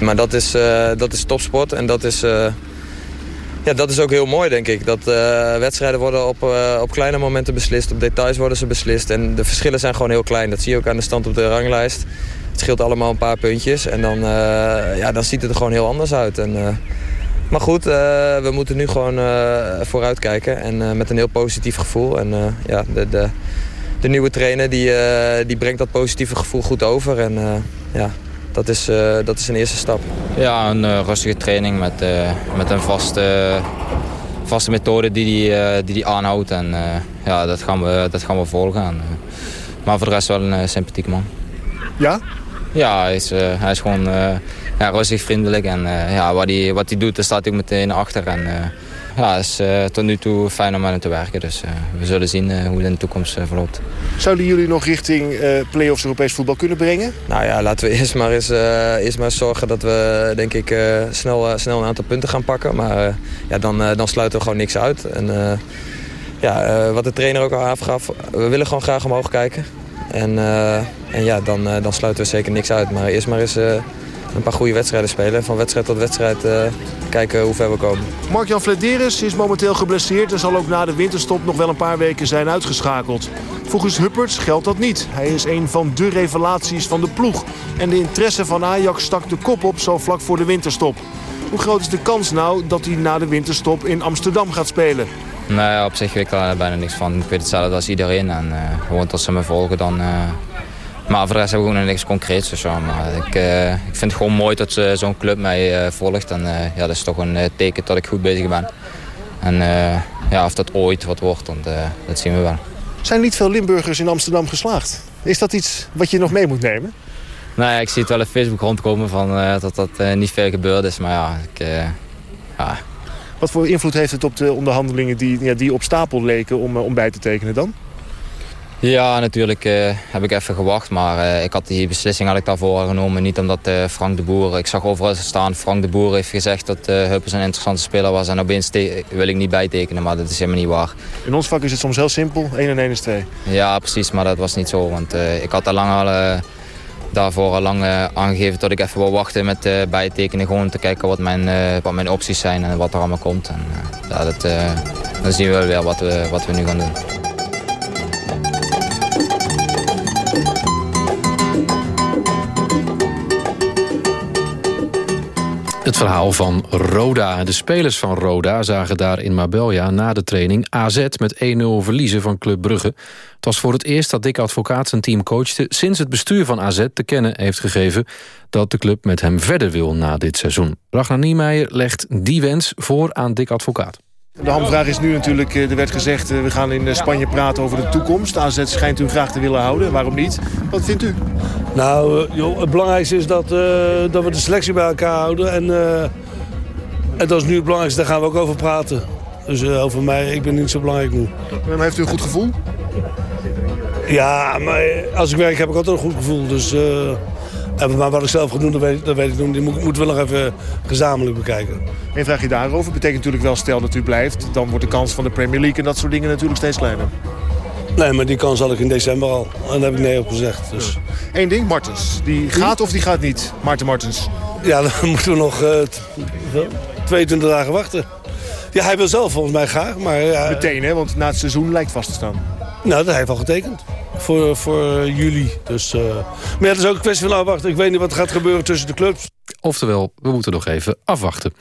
S21: Maar dat is, dat is topsport en dat is... Ja, dat is ook heel mooi, denk ik. Dat wedstrijden worden op, op kleine momenten beslist. Op details worden ze beslist. En de verschillen zijn gewoon heel klein. Dat zie je ook aan de stand op de ranglijst. Het scheelt allemaal een paar puntjes. En dan, ja, dan ziet het er gewoon heel anders uit. En, maar goed, we moeten nu gewoon uh, vooruit kijken. En met een heel positief gevoel. En ja, de, de, de, nieuwe trainer die, die brengt dat positieve gevoel goed over. En ja, dat is, dat is een eerste stap.
S22: Ja, een rustige training met, met een vaste, vaste methode die hij die, die aanhoudt. En ja, dat gaan we, dat gaan we volgen. En, maar voor de rest wel een sympathiek man.
S20: Ja?
S22: Ja, hij is, hij is gewoon ja, rustig, vriendelijk. En uh, ja, wat hij wat hij doet, daar staat hij ook meteen achter. En uh, ja, het is uh, tot nu toe fijn om hem te werken. Dus we zullen zien hoe het in de toekomst verloopt.
S20: Zouden jullie nog richting play-offs Europees voetbal kunnen brengen?
S21: Nou ja, laten we eerst maar eens, eerst maar eens zorgen dat we denk ik snel, snel een aantal punten gaan pakken. Maar ja, dan, dan sluiten we gewoon niks uit. En ja, wat de trainer ook al aangaf, we willen gewoon graag omhoog kijken. En, en ja, dan, dan sluiten we zeker niks uit. Maar eerst maar eens een paar goede wedstrijden spelen. Van wedstrijd tot wedstrijd uh, kijken hoe ver we komen.
S20: Mark-Jan Flederis is momenteel geblesseerd... en zal ook na de winterstop nog wel een paar weken zijn uitgeschakeld. Volgens Hupperts geldt dat niet. Hij is een van de revelaties van de ploeg. En de interesse van Ajax stak de kop op zo vlak voor de winterstop. Hoe groot is de kans nou dat hij na de winterstop in Amsterdam gaat spelen?
S22: Nee, op zich weet ik daar bijna niks van. Ik weet hetzelfde als iedereen. En uh, gewoon tot ze me volgen, dan, uh, maar voor de rest hebben we gewoon niks concreets. Dus ja, maar ik, uh, ik vind het gewoon mooi dat uh, zo'n club mij uh, volgt. En ja, dat is toch een teken dat ik goed bezig ben. En ja, of dat ooit wat wordt, dan, dat zien we wel.
S20: Zijn niet veel Limburgers in Amsterdam geslaagd? Is dat iets wat je nog mee moet nemen?
S22: Nou ja, ik zie het wel op Facebook rondkomen van, dat dat niet veel gebeurd is. Maar ja, ik, Ja.
S20: Wat voor invloed heeft het op de onderhandelingen die, ja, die op stapel leken om, om bij te tekenen dan?
S22: Ja, natuurlijk uh, heb ik even gewacht. Maar uh, ik had die beslissing had ik daarvoor genomen. Niet omdat uh, Frank de Boer... Ik zag overal staan, Frank de Boer heeft gezegd dat Huppels een interessante speler was. En opeens wil ik niet bijtekenen, maar dat is helemaal niet waar.
S20: In ons vak is het soms heel simpel. 1 en 1 is 2.
S22: Ja, precies. Maar dat was niet zo. Want ik had al lang al, daarvoor al lang aangegeven dat ik even wil wachten met bijtekenen. Gewoon te kijken wat mijn, wat mijn opties zijn en wat er allemaal komt. En ja, dat, dan zien we wel weer wat we, wat we nu gaan doen.
S9: Het verhaal van Roda. De spelers van Roda zagen daar in Marbella na de training AZ met 1-0 verliezen van Club Brugge. Het was voor het eerst dat Dick Advocaat zijn team coachte... sinds het bestuur van AZ te kennen heeft gegeven... dat de club met hem verder wil na dit seizoen. Ragnar Niemeyer legt die wens voor aan Dick Advocaat.
S20: De hamvraag is nu natuurlijk, eh, er werd gezegd... Eh, we gaan in eh, Spanje praten over de toekomst. AZ schijnt u graag te willen houden. Waarom niet? Wat vindt u?
S23: Nou, joh, het belangrijkste is dat, uh, dat we de selectie bij elkaar houden. En, uh, en dat is nu het belangrijkste, daar gaan we ook over praten. Dus uh, over mij, ik ben niet zo belangrijk nu.
S20: Maar heeft u een goed gevoel?
S23: Ja, maar als ik werk heb ik altijd een goed gevoel. Dus, maar wat ik zelf ga doen, dat weet, dat weet ik nog Die moeten we nog even gezamenlijk bekijken.
S20: Eén vraagje daarover. Betekent natuurlijk wel, stel dat u blijft... dan wordt de kans van de Premier League en dat soort dingen natuurlijk steeds kleiner.
S23: Nee, maar die kans had ik in december al. En daar heb ik nee op gezegd. Dus.
S20: Eén ding, Martens. Die gaat of die gaat niet? Maarten Martens.
S23: Ja, dan moeten we nog uh, 22 dagen wachten. Ja, hij wil zelf volgens mij graag. Maar, ja,
S20: Meteen, hè? Want na het seizoen lijkt vast te staan.
S23: Nou, dat heeft al getekend. Voor, voor juli. Dus, uh... Maar het is ook een kwestie van afwachten. Ik weet niet wat gaat gebeuren tussen de clubs.
S9: Oftewel, we moeten nog even afwachten.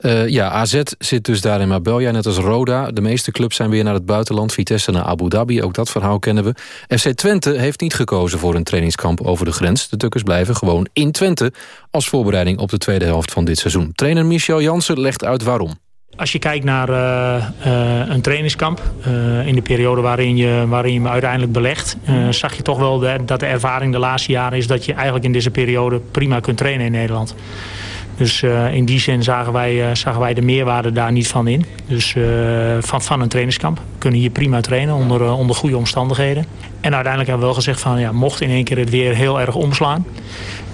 S9: Uh, ja, AZ zit dus daar in Marbella, net als Roda. De meeste clubs zijn weer naar het buitenland. Vitesse naar Abu Dhabi, ook dat verhaal kennen we. FC Twente heeft niet gekozen voor een trainingskamp over de grens. De Tukkers blijven gewoon in Twente... als voorbereiding op de tweede helft van dit seizoen. Trainer Michel Jansen legt uit waarom.
S24: Als je kijkt naar uh, uh, een trainingskamp, uh, in de periode waarin je, waarin je uiteindelijk belegt, zag je toch wel dat de ervaring de laatste jaren is dat je eigenlijk in deze periode prima kunt trainen in Nederland. Dus in die zin zagen wij, zagen wij de meerwaarde daar niet van in. Dus van, van een trainingskamp. We kunnen hier prima trainen onder, onder goede omstandigheden. En uiteindelijk hebben we wel gezegd van ja, mocht in één keer het weer heel erg omslaan.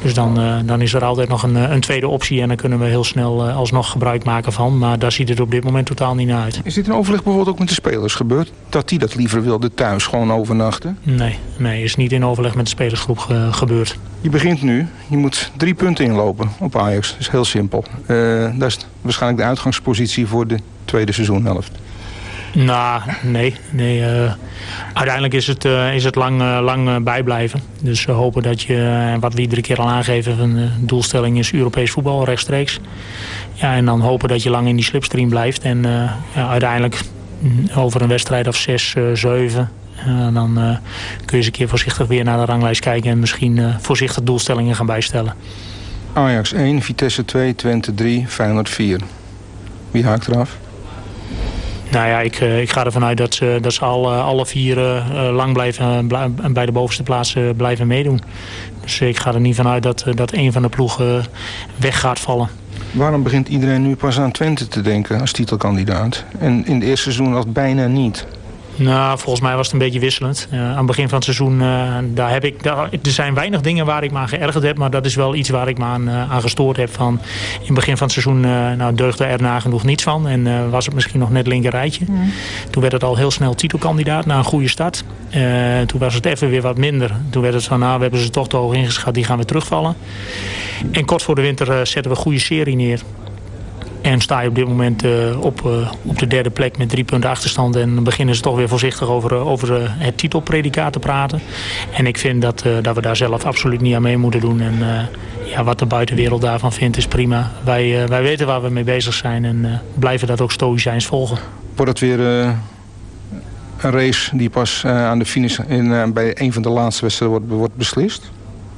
S24: Dus dan, uh, dan is er altijd nog een, een, tweede optie en dan kunnen we heel snel uh, alsnog gebruik maken van. Maar daar ziet het op dit moment totaal niet naar uit.
S25: Is dit een overleg bijvoorbeeld ook met de spelers gebeurd? Dat die dat liever wilden thuis gewoon overnachten?
S24: Nee, nee is niet in overleg met de spelersgroep ge gebeurd.
S25: Je begint nu, je moet drie punten inlopen op Ajax. Dat is heel simpel. Uh, dat is waarschijnlijk de uitgangspositie voor de tweede seizoenhelft.
S24: Nou, nee. nee uh, uiteindelijk is het, uh, is het lang, uh, lang bijblijven. Dus we hopen dat je, wat we iedere keer al aangeven... een doelstelling is Europees voetbal rechtstreeks. Ja, en dan hopen dat je lang in die slipstream blijft. En ja, uiteindelijk over een wedstrijd of 6, 7... dan kun je eens een keer voorzichtig weer naar de ranglijst kijken... en misschien voorzichtig doelstellingen gaan bijstellen.
S25: Ajax 1, Vitesse 2, Twente 3, Feyenoord 4. Wie haakt eraf?
S24: Nou ja, ik, ik ga ervan uit dat ze, dat ze alle, alle vier uh, lang blijven, bij de bovenste plaatsen blijven meedoen. Dus ik ga er niet vanuit dat, dat een van de ploegen weg gaat vallen.
S25: Waarom begint iedereen nu pas aan Twente te denken als titelkandidaat? En in het eerste seizoen het bijna niet.
S24: Nou, volgens mij was het een beetje wisselend. Uh, aan het begin van het seizoen, uh, daar heb ik, daar, er zijn weinig dingen waar ik me aan geërgerd heb. Maar dat is wel iets waar ik me aan, uh, aan gestoord heb. Van, in het begin van het seizoen nou, deugde er nagenoeg niets van. En was het misschien nog net linker rijtje. Toen werd het al heel snel titelkandidaat na een goede start. toen was het even weer wat minder. Toen werd het van, nou, we hebben ze toch te hoog ingeschat. Die gaan we terugvallen. En kort voor de winter zetten we een goede serie neer. En sta je op dit moment uh, op, uh, op de derde plek met drie punten achterstand. En beginnen ze toch weer voorzichtig over, uh, over het titelpredicaat te praten. En ik vind dat, dat we daar zelf absoluut niet aan mee moeten doen. En ja, wat de buitenwereld daarvan vindt is prima. Wij, wij weten waar we mee bezig zijn en blijven dat ook stoïcijns volgen.
S25: Wordt het weer een race die pas aan de finish in, bij een van de laatste wedstrijden wordt, wordt beslist?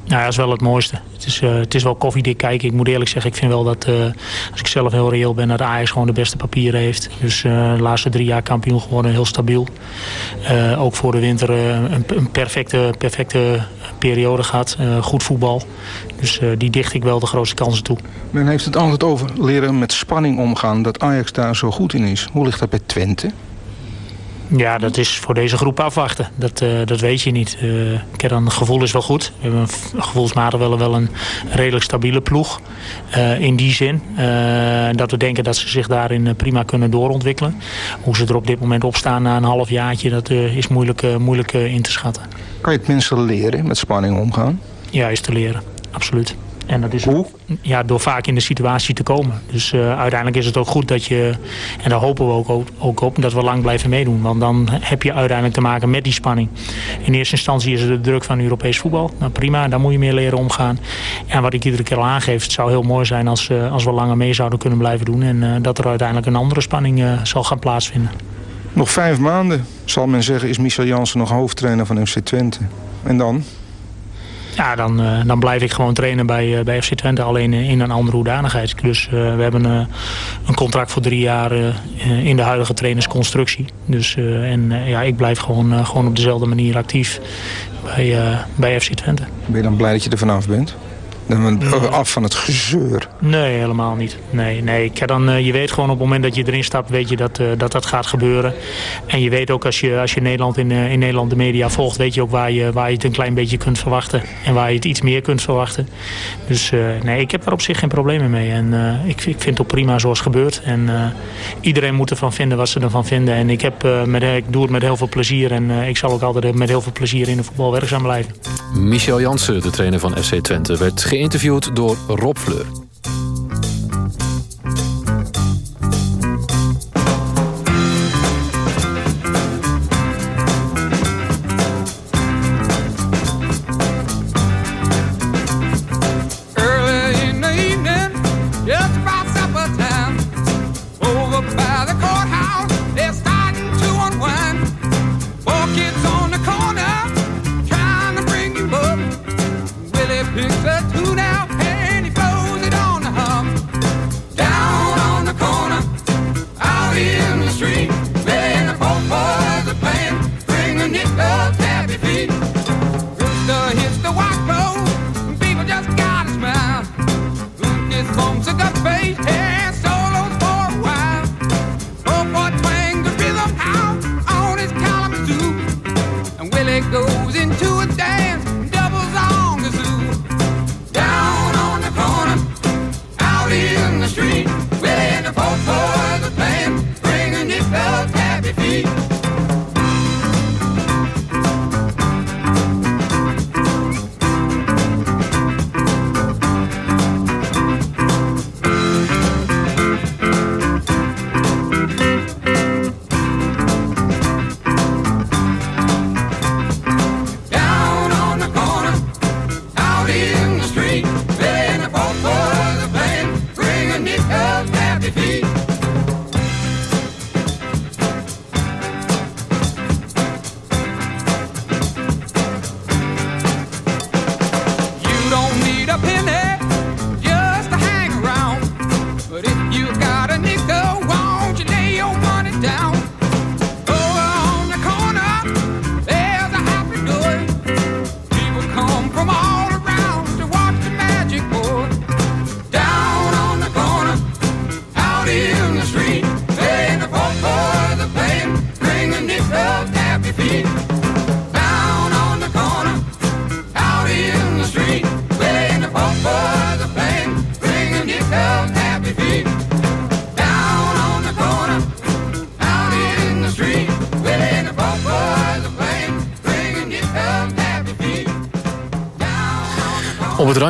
S24: Nou ja, dat is wel het mooiste. Het is, uh, het is wel koffiedik kijken. Ik moet eerlijk zeggen, ik vind wel dat, uh, als ik zelf heel reëel ben, dat Ajax gewoon de beste papieren heeft. Dus uh, de laatste drie jaar kampioen geworden, heel stabiel. ook voor de winter een, een, perfecte, perfecte periode gehad. goed voetbal. Dus die dicht ik wel de grootste kansen toe.
S25: Men heeft het altijd over leren met spanning omgaan, dat Ajax daar zo goed in is. Hoe ligt dat bij Twente?
S24: Ja, dat is voor deze groep afwachten. Dat, uh, dat weet je niet. Uh, ik heb dan, het gevoel is wel goed. We hebben een, gevoelsmatig wel, wel een redelijk stabiele ploeg. Uh, in die zin. dat we denken dat ze zich daarin prima kunnen doorontwikkelen. Hoe ze er op dit moment op staan na een half jaartje, dat is moeilijk, moeilijk in te schatten.
S25: Kan je het mensen leren met spanning omgaan?
S24: Ja, is te leren. Absoluut. En dat is Hoe? Ja, door vaak in de situatie te komen. Dus uh, uiteindelijk is het ook goed dat je, en daar hopen we ook, ook op, dat we lang blijven meedoen. Want dan heb je uiteindelijk te maken met die spanning. In eerste instantie is het de druk van Europees voetbal. Nou prima, daar moet je meer leren omgaan. En wat ik iedere keer al aangeef, het zou heel mooi zijn als, uh, als we langer mee zouden kunnen blijven doen. En uh, dat er uiteindelijk een andere spanning zal gaan plaatsvinden.
S25: Nog vijf maanden, zal men zeggen, is Michel Jansen nog hoofdtrainer van FC Twente. En dan?
S24: Ja, dan, uh, dan blijf ik gewoon trainen bij, uh, bij FC Twente. Alleen in een andere hoedanigheid. Dus uh, we hebben een contract voor drie jaar in de huidige trainersconstructie. Dus, en ja, ik blijf gewoon, gewoon op dezelfde manier actief bij, bij FC Twente.
S25: Ben je dan blij dat je er vanaf bent? Dan af van het gezeur.
S24: Nee, helemaal niet. Nee, nee. Ik dan, uh, je weet gewoon op het moment dat je erin stapt, weet je dat, uh, dat dat gaat gebeuren. En je weet ook als je, als je Nederland in, uh, in Nederland de media volgt, weet je ook waar je, waar je het een klein beetje kunt verwachten. En waar je het iets meer kunt verwachten. Dus nee, ik heb daar op zich geen problemen mee. En ik, ik vind het ook prima zoals het gebeurt. En iedereen moet ervan vinden wat ze ervan vinden. En ik, heb, met, ik doe het met heel veel plezier. En ik zal ook altijd met heel veel plezier in de voetbal werkzaam blijven.
S26: Michel Jansen, de trainer van FC Twente, werd geïnterviewd door Rob Fleur.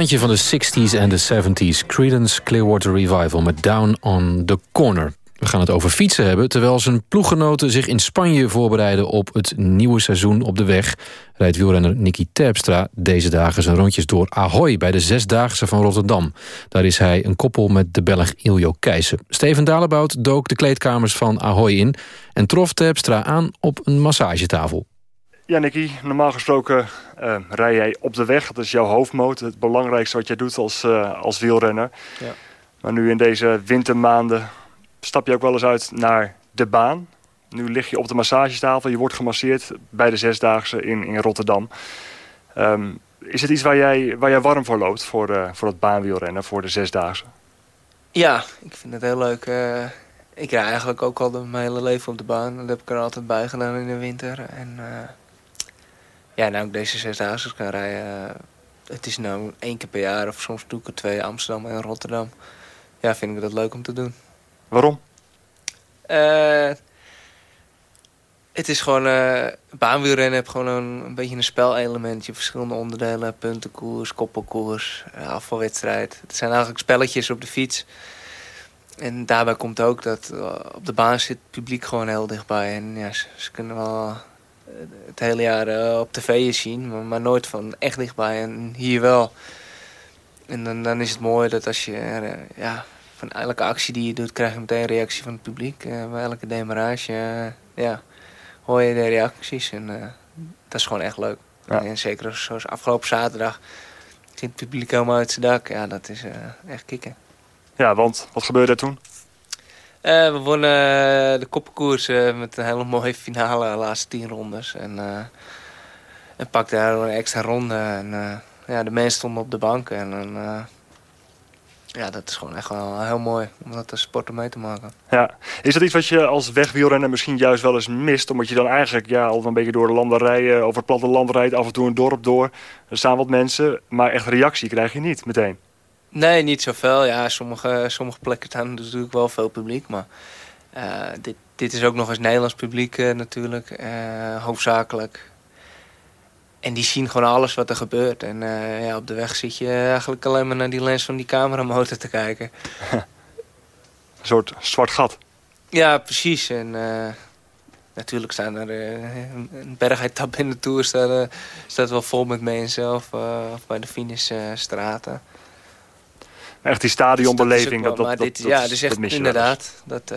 S26: Het randje van de 60s en de 70s. Creedence Clearwater Revival met Down on the Corner. We gaan het over fietsen hebben, terwijl zijn ploeggenoten zich in Spanje voorbereiden op het nieuwe seizoen op de weg. Rijdt wielrenner Nicky Terpstra deze dagen zijn rondjes door Ahoy bij de Zesdaagse van Rotterdam. Daar is hij een koppel met de Belg Iljo Keijsen. Steven Dalebout dook de kleedkamers van Ahoy in en trof Terpstra aan op een massagetafel.
S27: Ja, Nicky, normaal gesproken uh, rij jij op de weg. Dat is jouw hoofdmoot, het belangrijkste wat jij doet als, uh, als wielrenner. Ja. Maar nu in deze wintermaanden stap je ook wel eens uit naar de baan. Nu lig je op de massagetafel, je wordt gemasseerd bij de Zesdaagse in, in Rotterdam. Um, is het iets waar jij, waar jij warm voor loopt, voor, uh, voor het baanwielrennen, voor de Zesdaagse?
S12: Ja, ik vind het heel leuk. Uh, ik rij eigenlijk ook al mijn hele leven op de baan. Dat heb ik er altijd bij gedaan in de winter. En ja, nou ik deze Zesdaagse kan rijden... het is nou één keer per jaar of soms doe ik er twee Amsterdam en Rotterdam. Ja, vind ik dat leuk om te doen.
S27: Waarom?
S12: Het is gewoon... Uh, baanwielrennen heb gewoon een, een, beetje een spelelement. Je verschillende onderdelen. Puntenkoers, koppelkoers, uh, afvalwedstrijd. Het zijn eigenlijk spelletjes op de fiets. En daarbij komt ook dat uh, op de baan zit het publiek gewoon heel dichtbij. En ja, ze, ze kunnen wel het hele jaar op tv zien. Maar, maar, nooit van echt dichtbij. En hier wel. En dan, dan is het mooi dat als je... ja, van elke actie die je doet krijg je meteen een reactie van het publiek. bij elke demarage... ja hoor je de reacties. En dat is gewoon echt leuk. En zeker zoals afgelopen zaterdag ging het publiek helemaal uit zijn dak. Ja, dat is echt kicken.
S27: Ja, want wat gebeurde er toen?
S12: Uh, we wonnen de koppenkoers met een hele mooie finale, de laatste tien rondes. En, en pakte daar een extra ronde. En ja, de mensen stonden op de bank. En ja, dat is gewoon echt wel heel mooi om dat de sporten mee te maken.
S27: Ja. Is dat iets wat je als wegwielrenner misschien juist wel eens mist? Omdat je dan eigenlijk ja, al een beetje door de landen rijden, over het platteland rijdt, af en toe een dorp door. Er staan wat mensen, maar echt reactie krijg je niet meteen.
S12: Nee, niet zoveel. Ja, sommige, sommige plekken staan natuurlijk wel veel publiek. Maar uh, dit, dit is ook nog eens Nederlands publiek uh, natuurlijk, uh, hoofdzakelijk. En die zien gewoon alles wat er gebeurt. En ja, op de weg zit je eigenlijk alleen maar naar die lens van die cameramotor te kijken.
S27: Een soort zwart gat.
S12: Ja, precies. En natuurlijk staan er een bergetappe in de Tour staat, staat wel vol met mensen of, of bij de finishstraten.
S27: Echt die stadionbeleving.
S12: Dus dat,
S27: dat, dat,
S12: ja, dus echt inderdaad. Dat,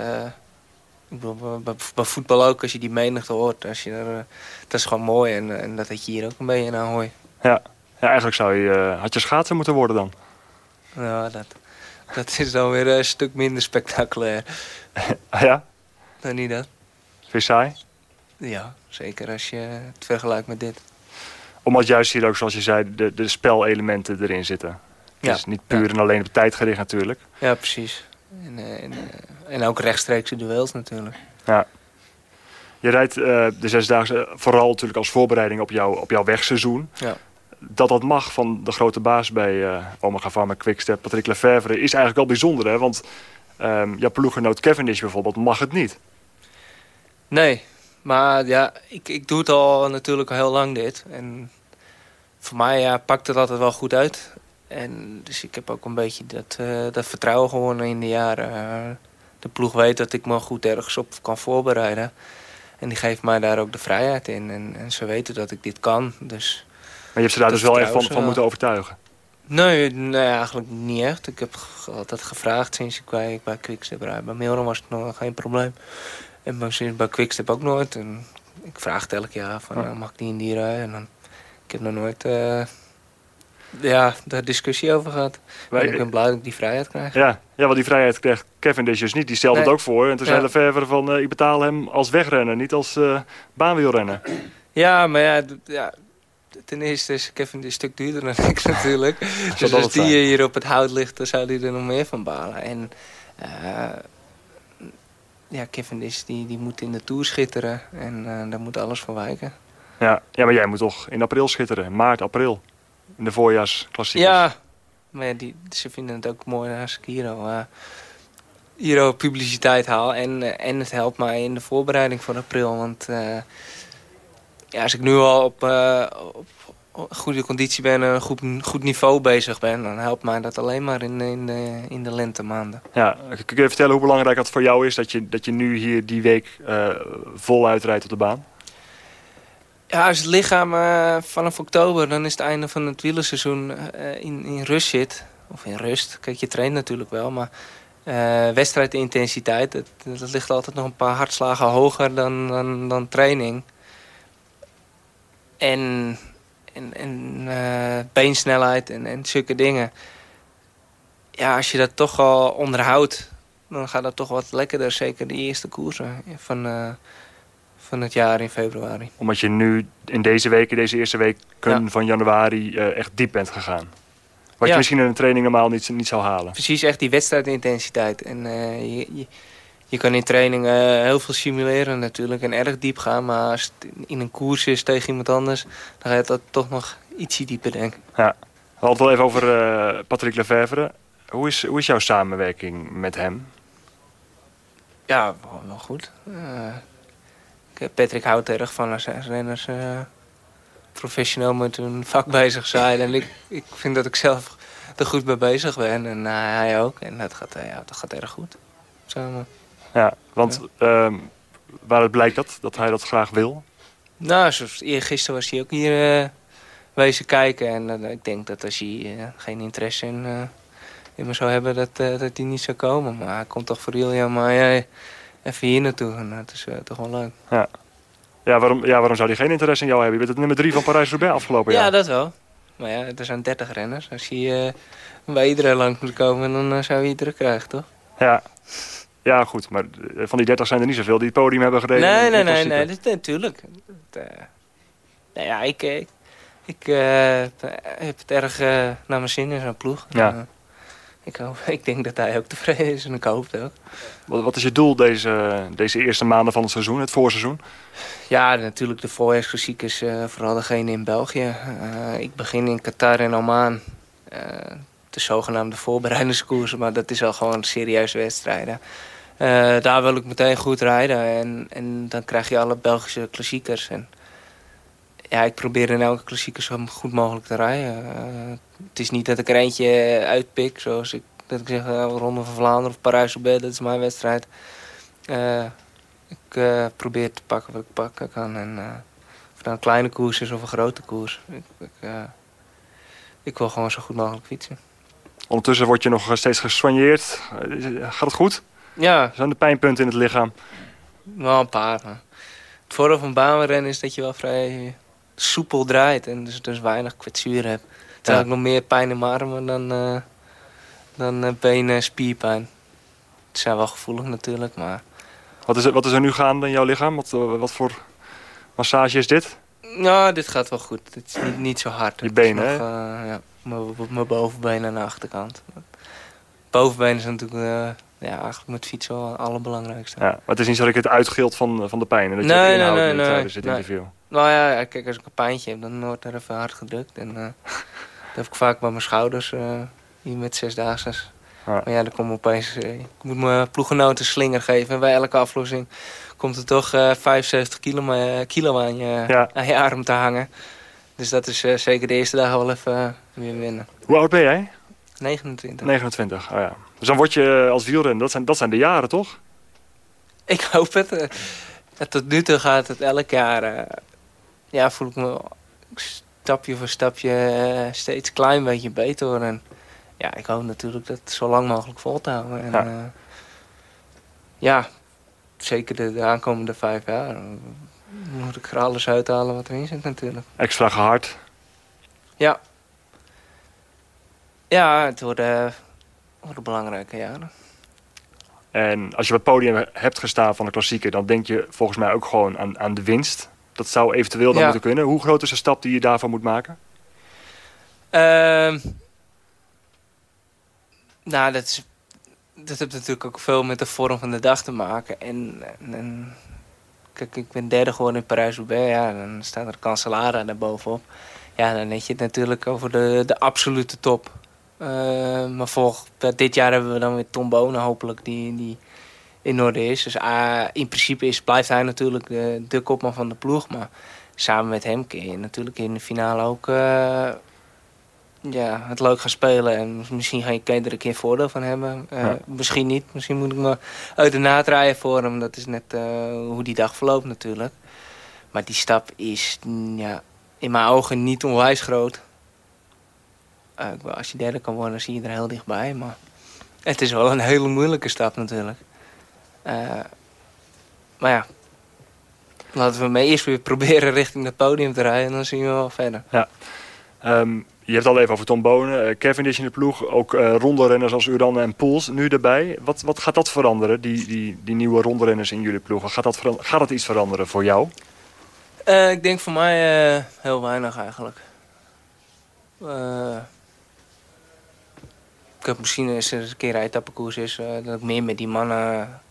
S12: ik bedoel, bij, bij, voetbal ook, als je die menigte hoort, als je er, dat is gewoon mooi. En, en dat had je hier ook een beetje aan hooi.
S27: Ja. ja, eigenlijk zou je, uh, had je schaatsen moeten worden dan.
S12: Ja, dat, dat is dan weer een stuk minder spectaculair.
S27: ah, ja?
S12: Dan niet dat.
S27: Vind je saai?
S12: Ja, zeker als je het vergelijkt met dit.
S27: Omdat juist hier ook, zoals je zei, de, de spelelementen erin zitten. Ja. is niet puur en alleen op tijd gericht natuurlijk.
S12: Ja, precies. En, en, en ook rechtstreekse duels natuurlijk.
S27: Ja. Je rijdt uh, de zesdaagse vooral natuurlijk als voorbereiding op, jou, op jouw wegseizoen.
S12: Ja.
S27: Dat dat mag van de grote baas bij uh, Omega Pharma Quickstep, Patrick Lefevre, is eigenlijk wel bijzonder. Hè? Want um, jouw ploeggenoot Cavendish bijvoorbeeld mag het niet.
S12: Nee, maar ja, ik, ik doe het al natuurlijk al heel lang dit. En voor mij ja, pakt het altijd wel goed uit. En dus ik heb ook een beetje dat, uh, dat vertrouwen gewonnen in de jaren. Uh, de ploeg weet dat ik me goed ergens op kan voorbereiden. En die geeft mij daar ook de vrijheid in. En, en ze weten dat ik dit kan. Dus
S27: maar je hebt ze daar dus wel echt van, van moeten overtuigen?
S12: Nee, nee, eigenlijk niet echt. Ik heb altijd gevraagd sinds ik bij, bij Quickstep rijd. Bij Milron was het nog geen probleem. En bij, sinds bij Quickstep ook nooit. En ik vraag het elk jaar van, mag ik die en die rijden? En dan, ik heb nog nooit... Uh, ja, daar discussie over gehad. Maar ik ben blij dat ik die vrijheid krijg.
S27: Ja, ja want die vrijheid krijgt Kevin dus niet. Die stelde nee. het ook voor. En toen zei Lefevre van, uh, ik betaal hem als wegrenner, niet als uh, baanwielrenner.
S12: Ja, maar ja, ja, ten eerste is Kevin een stuk duurder dan ik natuurlijk. dus als die hier op het hout ligt, dan zou hij er nog meer van balen. En uh, ja, Kevin is, die, die moet in de Tour schitteren. En daar moet alles voor wijken.
S27: Ja, ja, maar jij moet toch in april schitteren. Maart, april in de voorjaarsklassiekers.
S12: Ja, maar ja, die, ze vinden het ook mooi als ik hier al, uh, hier al publiciteit haal. En, uh, en het helpt mij in de voorbereiding voor april. Want uh, ja, als ik nu al op, op goede conditie ben en een goed, goed niveau bezig ben... dan helpt mij dat alleen maar in, in, de, in de lentemaanden.
S27: Ja, kun je vertellen hoe belangrijk het voor jou is... dat je, dat je nu hier die week voluit rijdt op de baan?
S12: Ja, als het lichaam uh, vanaf oktober, dan is het einde van het wielerseizoen uh, in, in rust zit. Of in rust. Kijk, je traint natuurlijk wel, maar uh, wedstrijdintensiteit, dat, dat ligt altijd nog een paar hartslagen hoger dan, dan, dan training. en, en, en beensnelheid en, en zulke dingen. Ja, als je dat toch al onderhoudt, dan gaat dat toch wat lekkerder. Zeker de eerste koersen van, van het jaar in februari.
S27: Omdat je nu in deze weken, deze eerste week ja. van januari, uh, echt diep bent gegaan. Wat ja. je misschien in een training normaal niet, niet zou halen.
S12: Precies, echt die wedstrijdintensiteit. En uh, je, je, je, kan in training uh, heel veel simuleren natuurlijk en erg diep gaan. Maar als het in een koers is tegen iemand anders, dan ga je dat toch nog ietsje dieper denken.
S27: Ja. We hadden het wel even over Patrick Lefevre. Hoe is, hoe is jouw samenwerking met hem?
S12: Ja, wel goed. Patrick houdt erg van als renners professioneel met hun vak bezig zijn. En ik, ik vind dat ik zelf er goed mee bezig ben. En uh, hij ook. En dat gaat, uh, ja, dat gaat erg goed. Samen.
S27: Ja, want ja. Uh, waaruit blijkt dat? Dat hij dat graag wil?
S12: Nou, zoals gisteren was hij ook hier uh, wezen kijken. En ik denk dat als hij geen interesse in, in me zou hebben, dat, dat hij niet zou komen. Maar hij komt toch voor Ilja maar even hier naartoe. En dat is toch wel leuk.
S27: Ja. Ja waarom, ja, waarom zou hij geen interesse in jou hebben? Je bent het nummer drie van Parijs-Roubaix afgelopen jaar.
S12: Ja, dat wel. Maar ja, er zijn 30 renners. Als je uh, bij iedereen lang moet komen, dan uh, zou je druk krijgen, toch?
S27: Ja. Ja, goed. Maar van die 30 zijn er niet zoveel die het podium hebben gereden.
S12: Nee, nee, nee, nee. Dat, natuurlijk. Dat, nou ja, ik, ik, ik heb het erg naar mijn zin in zo'n ploeg.
S27: Ja.
S12: Ik, hoop, ik denk dat hij ook tevreden is en ik hoop het ook.
S27: Wat, wat is je doel deze, deze eerste maanden van het seizoen, het voorseizoen?
S12: Ja, natuurlijk de voorjaarsklassiek is uh, vooral degene in België. Uh, ik begin in Qatar en Oman. Uh, de zogenaamde voorbereidingskoersen, maar dat is al gewoon serieuze wedstrijden. daar wil ik meteen goed rijden en, en dan krijg je alle Belgische klassiekers. En, ja, ik probeer in elke klassieker zo goed mogelijk te rijden. het is niet dat ik er eentje uitpik, zoals ik, dat ik zeg, Ronde van Vlaanderen of Parijs-Roubaix, dat is mijn wedstrijd. Ik uh, probeer te pakken wat ik pakken kan. En, of het een kleine koers is of een grote koers. Ik, ik, ik, wil gewoon zo goed mogelijk fietsen.
S27: Ondertussen word je nog steeds gesoigneerd. Gaat het goed?
S12: Ja.
S27: Zijn er pijnpunten in het lichaam?
S12: Wel een paar. Maar het voordeel van baanrennen is dat je wel vrij soepel draait. En dus, dus weinig kwetsuur hebt. Terwijl ja. ik nog meer pijn in mijn armen dan, dan benen spierpijn. Het zijn wel gevoelig natuurlijk, maar...
S27: Wat is, er, wat is er nu gaande in jouw lichaam? Wat, wat voor massage is dit?
S12: Nou, dit gaat wel goed. Het is niet, niet zo hard.
S27: Je benen, hè?
S12: Ja, mijn bovenbeen en de achterkant. Bovenbeen is natuurlijk uh, ja, eigenlijk met fietsen wel het allerbelangrijkste.
S27: Ja, maar het is niet zo dat ik het uitgild van, van de pijn. En dat nee, je het nee, nee, nee, tijdens dit nee. interview.
S12: Nou ja, kijk, als ik een pijntje heb, dan wordt er even hard gedrukt. En uh, dat heb ik vaak bij mijn schouders, hier met zesdaagses. Ja. Maar ja, dan komt opeens... Ik moet mijn ploeggenoot een slinger geven. En bij elke aflossing komt er toch uh, 75 kilo, kilo aan, je,
S27: ja.
S12: aan je arm te hangen. Dus dat is uh, zeker de eerste dag wel even uh, weer winnen.
S27: Hoe oud ben jij?
S12: 29.
S27: 29, oh ja. Dus dan word je als wielrenner, dat zijn, dat zijn de jaren toch?
S12: Ik hoop het. Tot nu toe gaat het elk jaar... ja, voel ik me stapje voor stapje steeds een klein beetje beter. En ja, ik hoop natuurlijk dat zo lang mogelijk vol te houden. En, ja. Uh, ja, zeker de, de, aankomende vijf jaar moet ik er alles uithalen wat erin zit natuurlijk.
S27: Extra gehard?
S12: Ja. Ja, het worden, worden belangrijke jaren.
S27: En als je op het podium hebt gestaan van de klassieker... dan denk je volgens mij ook gewoon aan, aan de winst. Dat zou eventueel dan ja. moeten kunnen. Hoe groot is de stap die je daarvan moet maken?
S12: Uh, nou, dat, is, dat heeft natuurlijk ook veel met de vorm van de dag te maken. En, en kijk, ik ben derde geworden in Parijs-Roubaix. Ja, dan staat er Cancellara daarbovenop. Ja, dan heb je het natuurlijk over de, de absolute top. Uh, maar volg, dit jaar hebben we dan weer Tom Bonen hopelijk die, die in orde is. Dus uh, in principe is, blijft hij natuurlijk de, de kopman van de ploeg. Maar samen met hem kun je natuurlijk in de finale ook... Uh, ja, het leuk gaan spelen. En misschien ga je er een keer voordeel van hebben. Uh, ja. Misschien niet. Misschien moet ik me uit de naad rijden voor hem. Dat is net hoe die dag verloopt natuurlijk. Maar die stap is ja, in mijn ogen niet onwijs groot. Als je derde kan worden, zie je er heel dichtbij. Maar het is wel een hele moeilijke stap natuurlijk. Maar ja, laten we maar eerst weer proberen richting het podium te rijden. En dan zien we wel verder.
S27: Ja. Ehm, je hebt het al even over Tom Bonen, uh, Kevin is in de ploeg. Ook uh, rondrenners als Uran en Pools nu erbij. Wat, wat gaat dat veranderen, die, die, die nieuwe rondrenners in jullie ploeg? Gaat dat, gaat dat iets veranderen voor jou?
S12: Uh, ik denk voor mij heel weinig eigenlijk. ik heb misschien eens een keer een etappekoers is, dat ik meer met die mannen,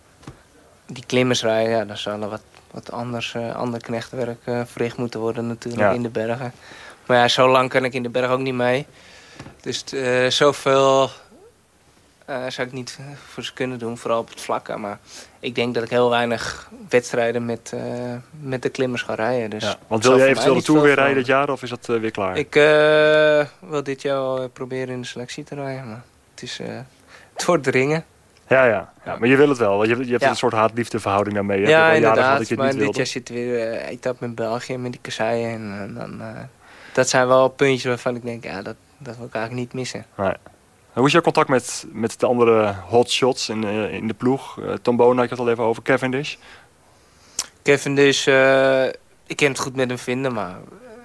S12: die klimmers rijden. Ja, dan zal er wat, wat anders, ander knechtwerk verricht moeten worden natuurlijk in de bergen. Maar ja, zo lang kan ik in de berg ook niet mee. Dus uh, zoveel uh, zou ik niet voor ze kunnen doen, vooral op het vlakke. Maar ik denk dat ik heel weinig wedstrijden met, uh, met de klimmers ga rijden. Dus
S27: ja, want wil jij eventueel de Tour weer rijden dit jaar of is dat weer klaar?
S12: Ik wil dit jaar wel proberen in de selectie te rijden. Maar het, is, het wordt dringen.
S27: Ja, ja, ja, maar je wil het wel. Je, je hebt een soort haat-liefde verhouding daarmee. Je
S12: ja, inderdaad. Dat je maar dit jaar zit weer uh, etappe met België, met die kasseien. En dan dat zijn wel puntjes waarvan ik denk, ja, dat, dat wil ik eigenlijk niet missen.
S27: Nee. Hoe is jouw contact met, met de andere hotshots in, uh, in de ploeg? Uh, Tom Boon had je het al even over, Cavendish.
S12: Cavendish, uh, ik kan het goed met hem vinden, maar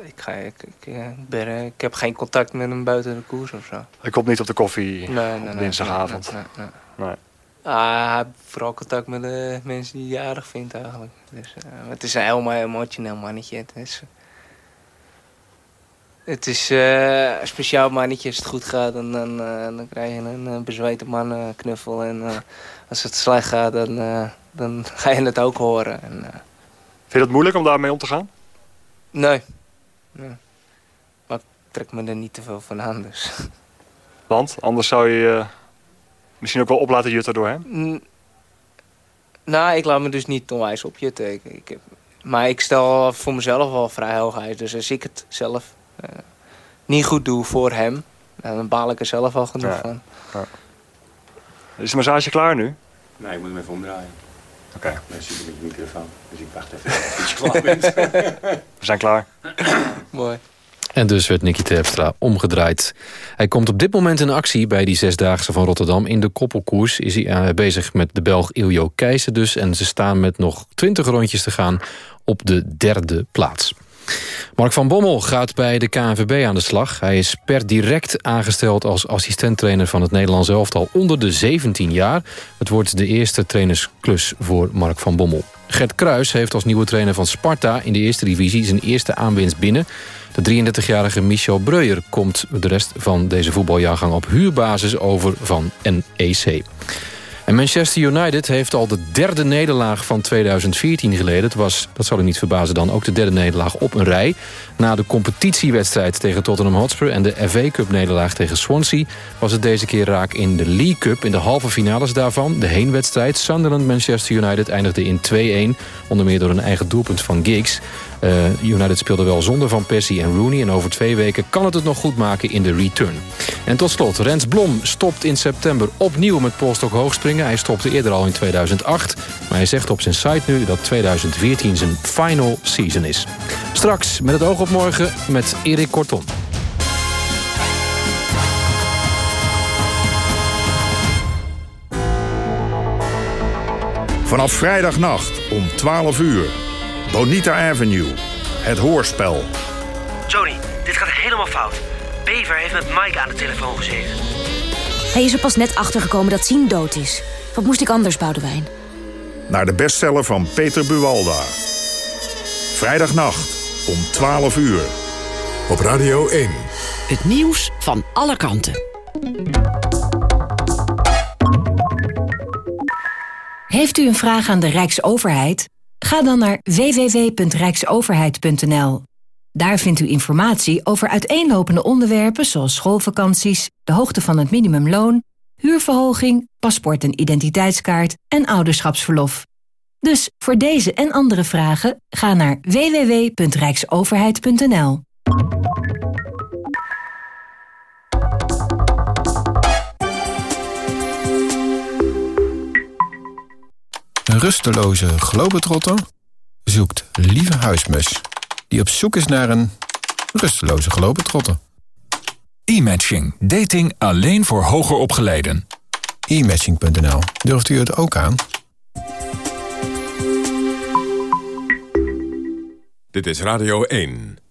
S12: ik, ga, ik, ik, ben, ik heb geen contact met hem buiten de koers of zo.
S27: Hij komt niet op de koffie nee, nee, dinsdagavond?
S12: Nee. Ah, hij vooral contact met de mensen die hij aardig vindt eigenlijk. Dus, het is een heel emotioneel mannetje. Het is, het is uh, een speciaal mannetje. Als het goed gaat, dan, dan, uh, dan krijg je een, een bezweten man knuffel. En als het slecht gaat, dan, dan ga je het ook horen. En,
S27: Vind je het moeilijk om daarmee om te gaan?
S12: Nee. nee. Maar ik trek me er niet te veel van aan, dus.
S27: Want? Anders zou je je misschien ook wel op laten jutten door hem? N
S12: nou, ik laat me dus niet onwijs opjutten. Ik, ik heb... maar ik stel voor mezelf wel vrij hoog uit. Dus als ik het zelf uh, niet goed doe voor hem, dan baal ik er zelf al genoeg ja. van. Ja.
S27: Is de massage klaar nu?
S28: Nee, ik moet hem even omdraaien.
S27: Oké. Okay.
S28: Dan zit ik met de microfoon. Dus ik wacht even tot je klaar bent.
S27: We zijn klaar.
S12: Mooi.
S9: En dus werd Nicky Terpstra omgedraaid. Hij komt op dit moment in actie bij die Zesdaagse van Rotterdam. In de koppelkoers is hij uh, bezig met de Belg Iljo Keijzer dus. En ze staan met nog 20 rondjes te gaan op de derde plaats. Mark van Bommel gaat bij de KNVB aan de slag. Hij is per direct aangesteld als assistenttrainer van het Nederlands elftal onder de 17 jaar. Het wordt de eerste trainersklus voor Mark van Bommel. Gert Kruis heeft als nieuwe trainer van Sparta in de eerste divisie zijn eerste aanwinst binnen. De 33-jarige Michel Breuer komt de rest van deze voetbaljaargang op huurbasis over van NEC. En Manchester United heeft al de derde nederlaag van 2014 geleden. Het was, dat zal u niet verbazen dan, ook de derde nederlaag op een rij. Na de competitiewedstrijd tegen Tottenham Hotspur... en de FA Cup nederlaag tegen Swansea... was het deze keer raak in de League Cup. In de halve finales daarvan, de heenwedstrijd... Sunderland-Manchester United eindigde in 2-1... onder meer door een eigen doelpunt van Giggs. Uh, United speelde wel zonder Van Persie en Rooney... en over twee weken kan het het nog goed maken in de return. En tot slot, Rens Blom stopt in september opnieuw met polstok hoogspringen. Hij stopte eerder al in 2008, maar hij zegt op zijn site nu... dat 2014 zijn final season is. Straks met het oog op morgen met Erik Korton.
S29: Vanaf vrijdagnacht om 12 uur Bonita Avenue. Het hoorspel.
S30: Johnny, dit gaat helemaal fout. Bever heeft met Mike aan de telefoon gezeten.
S31: Hij is er pas net achtergekomen dat Sien dood is. Wat moest ik anders, Boudewijn?
S29: Naar de bestseller van Peter Buwalda. Vrijdagnacht om 12 uur. Op Radio 1.
S32: Het nieuws van alle kanten.
S31: Heeft u een vraag aan de Rijksoverheid? Ga dan naar www.rijksoverheid.nl. Daar vindt u informatie over uiteenlopende onderwerpen zoals schoolvakanties, de hoogte van het minimumloon, huurverhoging, paspoort en identiteitskaart en ouderschapsverlof. Dus voor deze en andere vragen ga naar www.rijksoverheid.nl.
S33: Een rusteloze globetrotter zoekt lieve huismus... die op zoek is naar een rusteloze globetrotter.
S34: E-matching. Dating alleen voor hoger opgeleiden.
S33: E-matching.nl. Durft u het ook aan? Dit is Radio 1.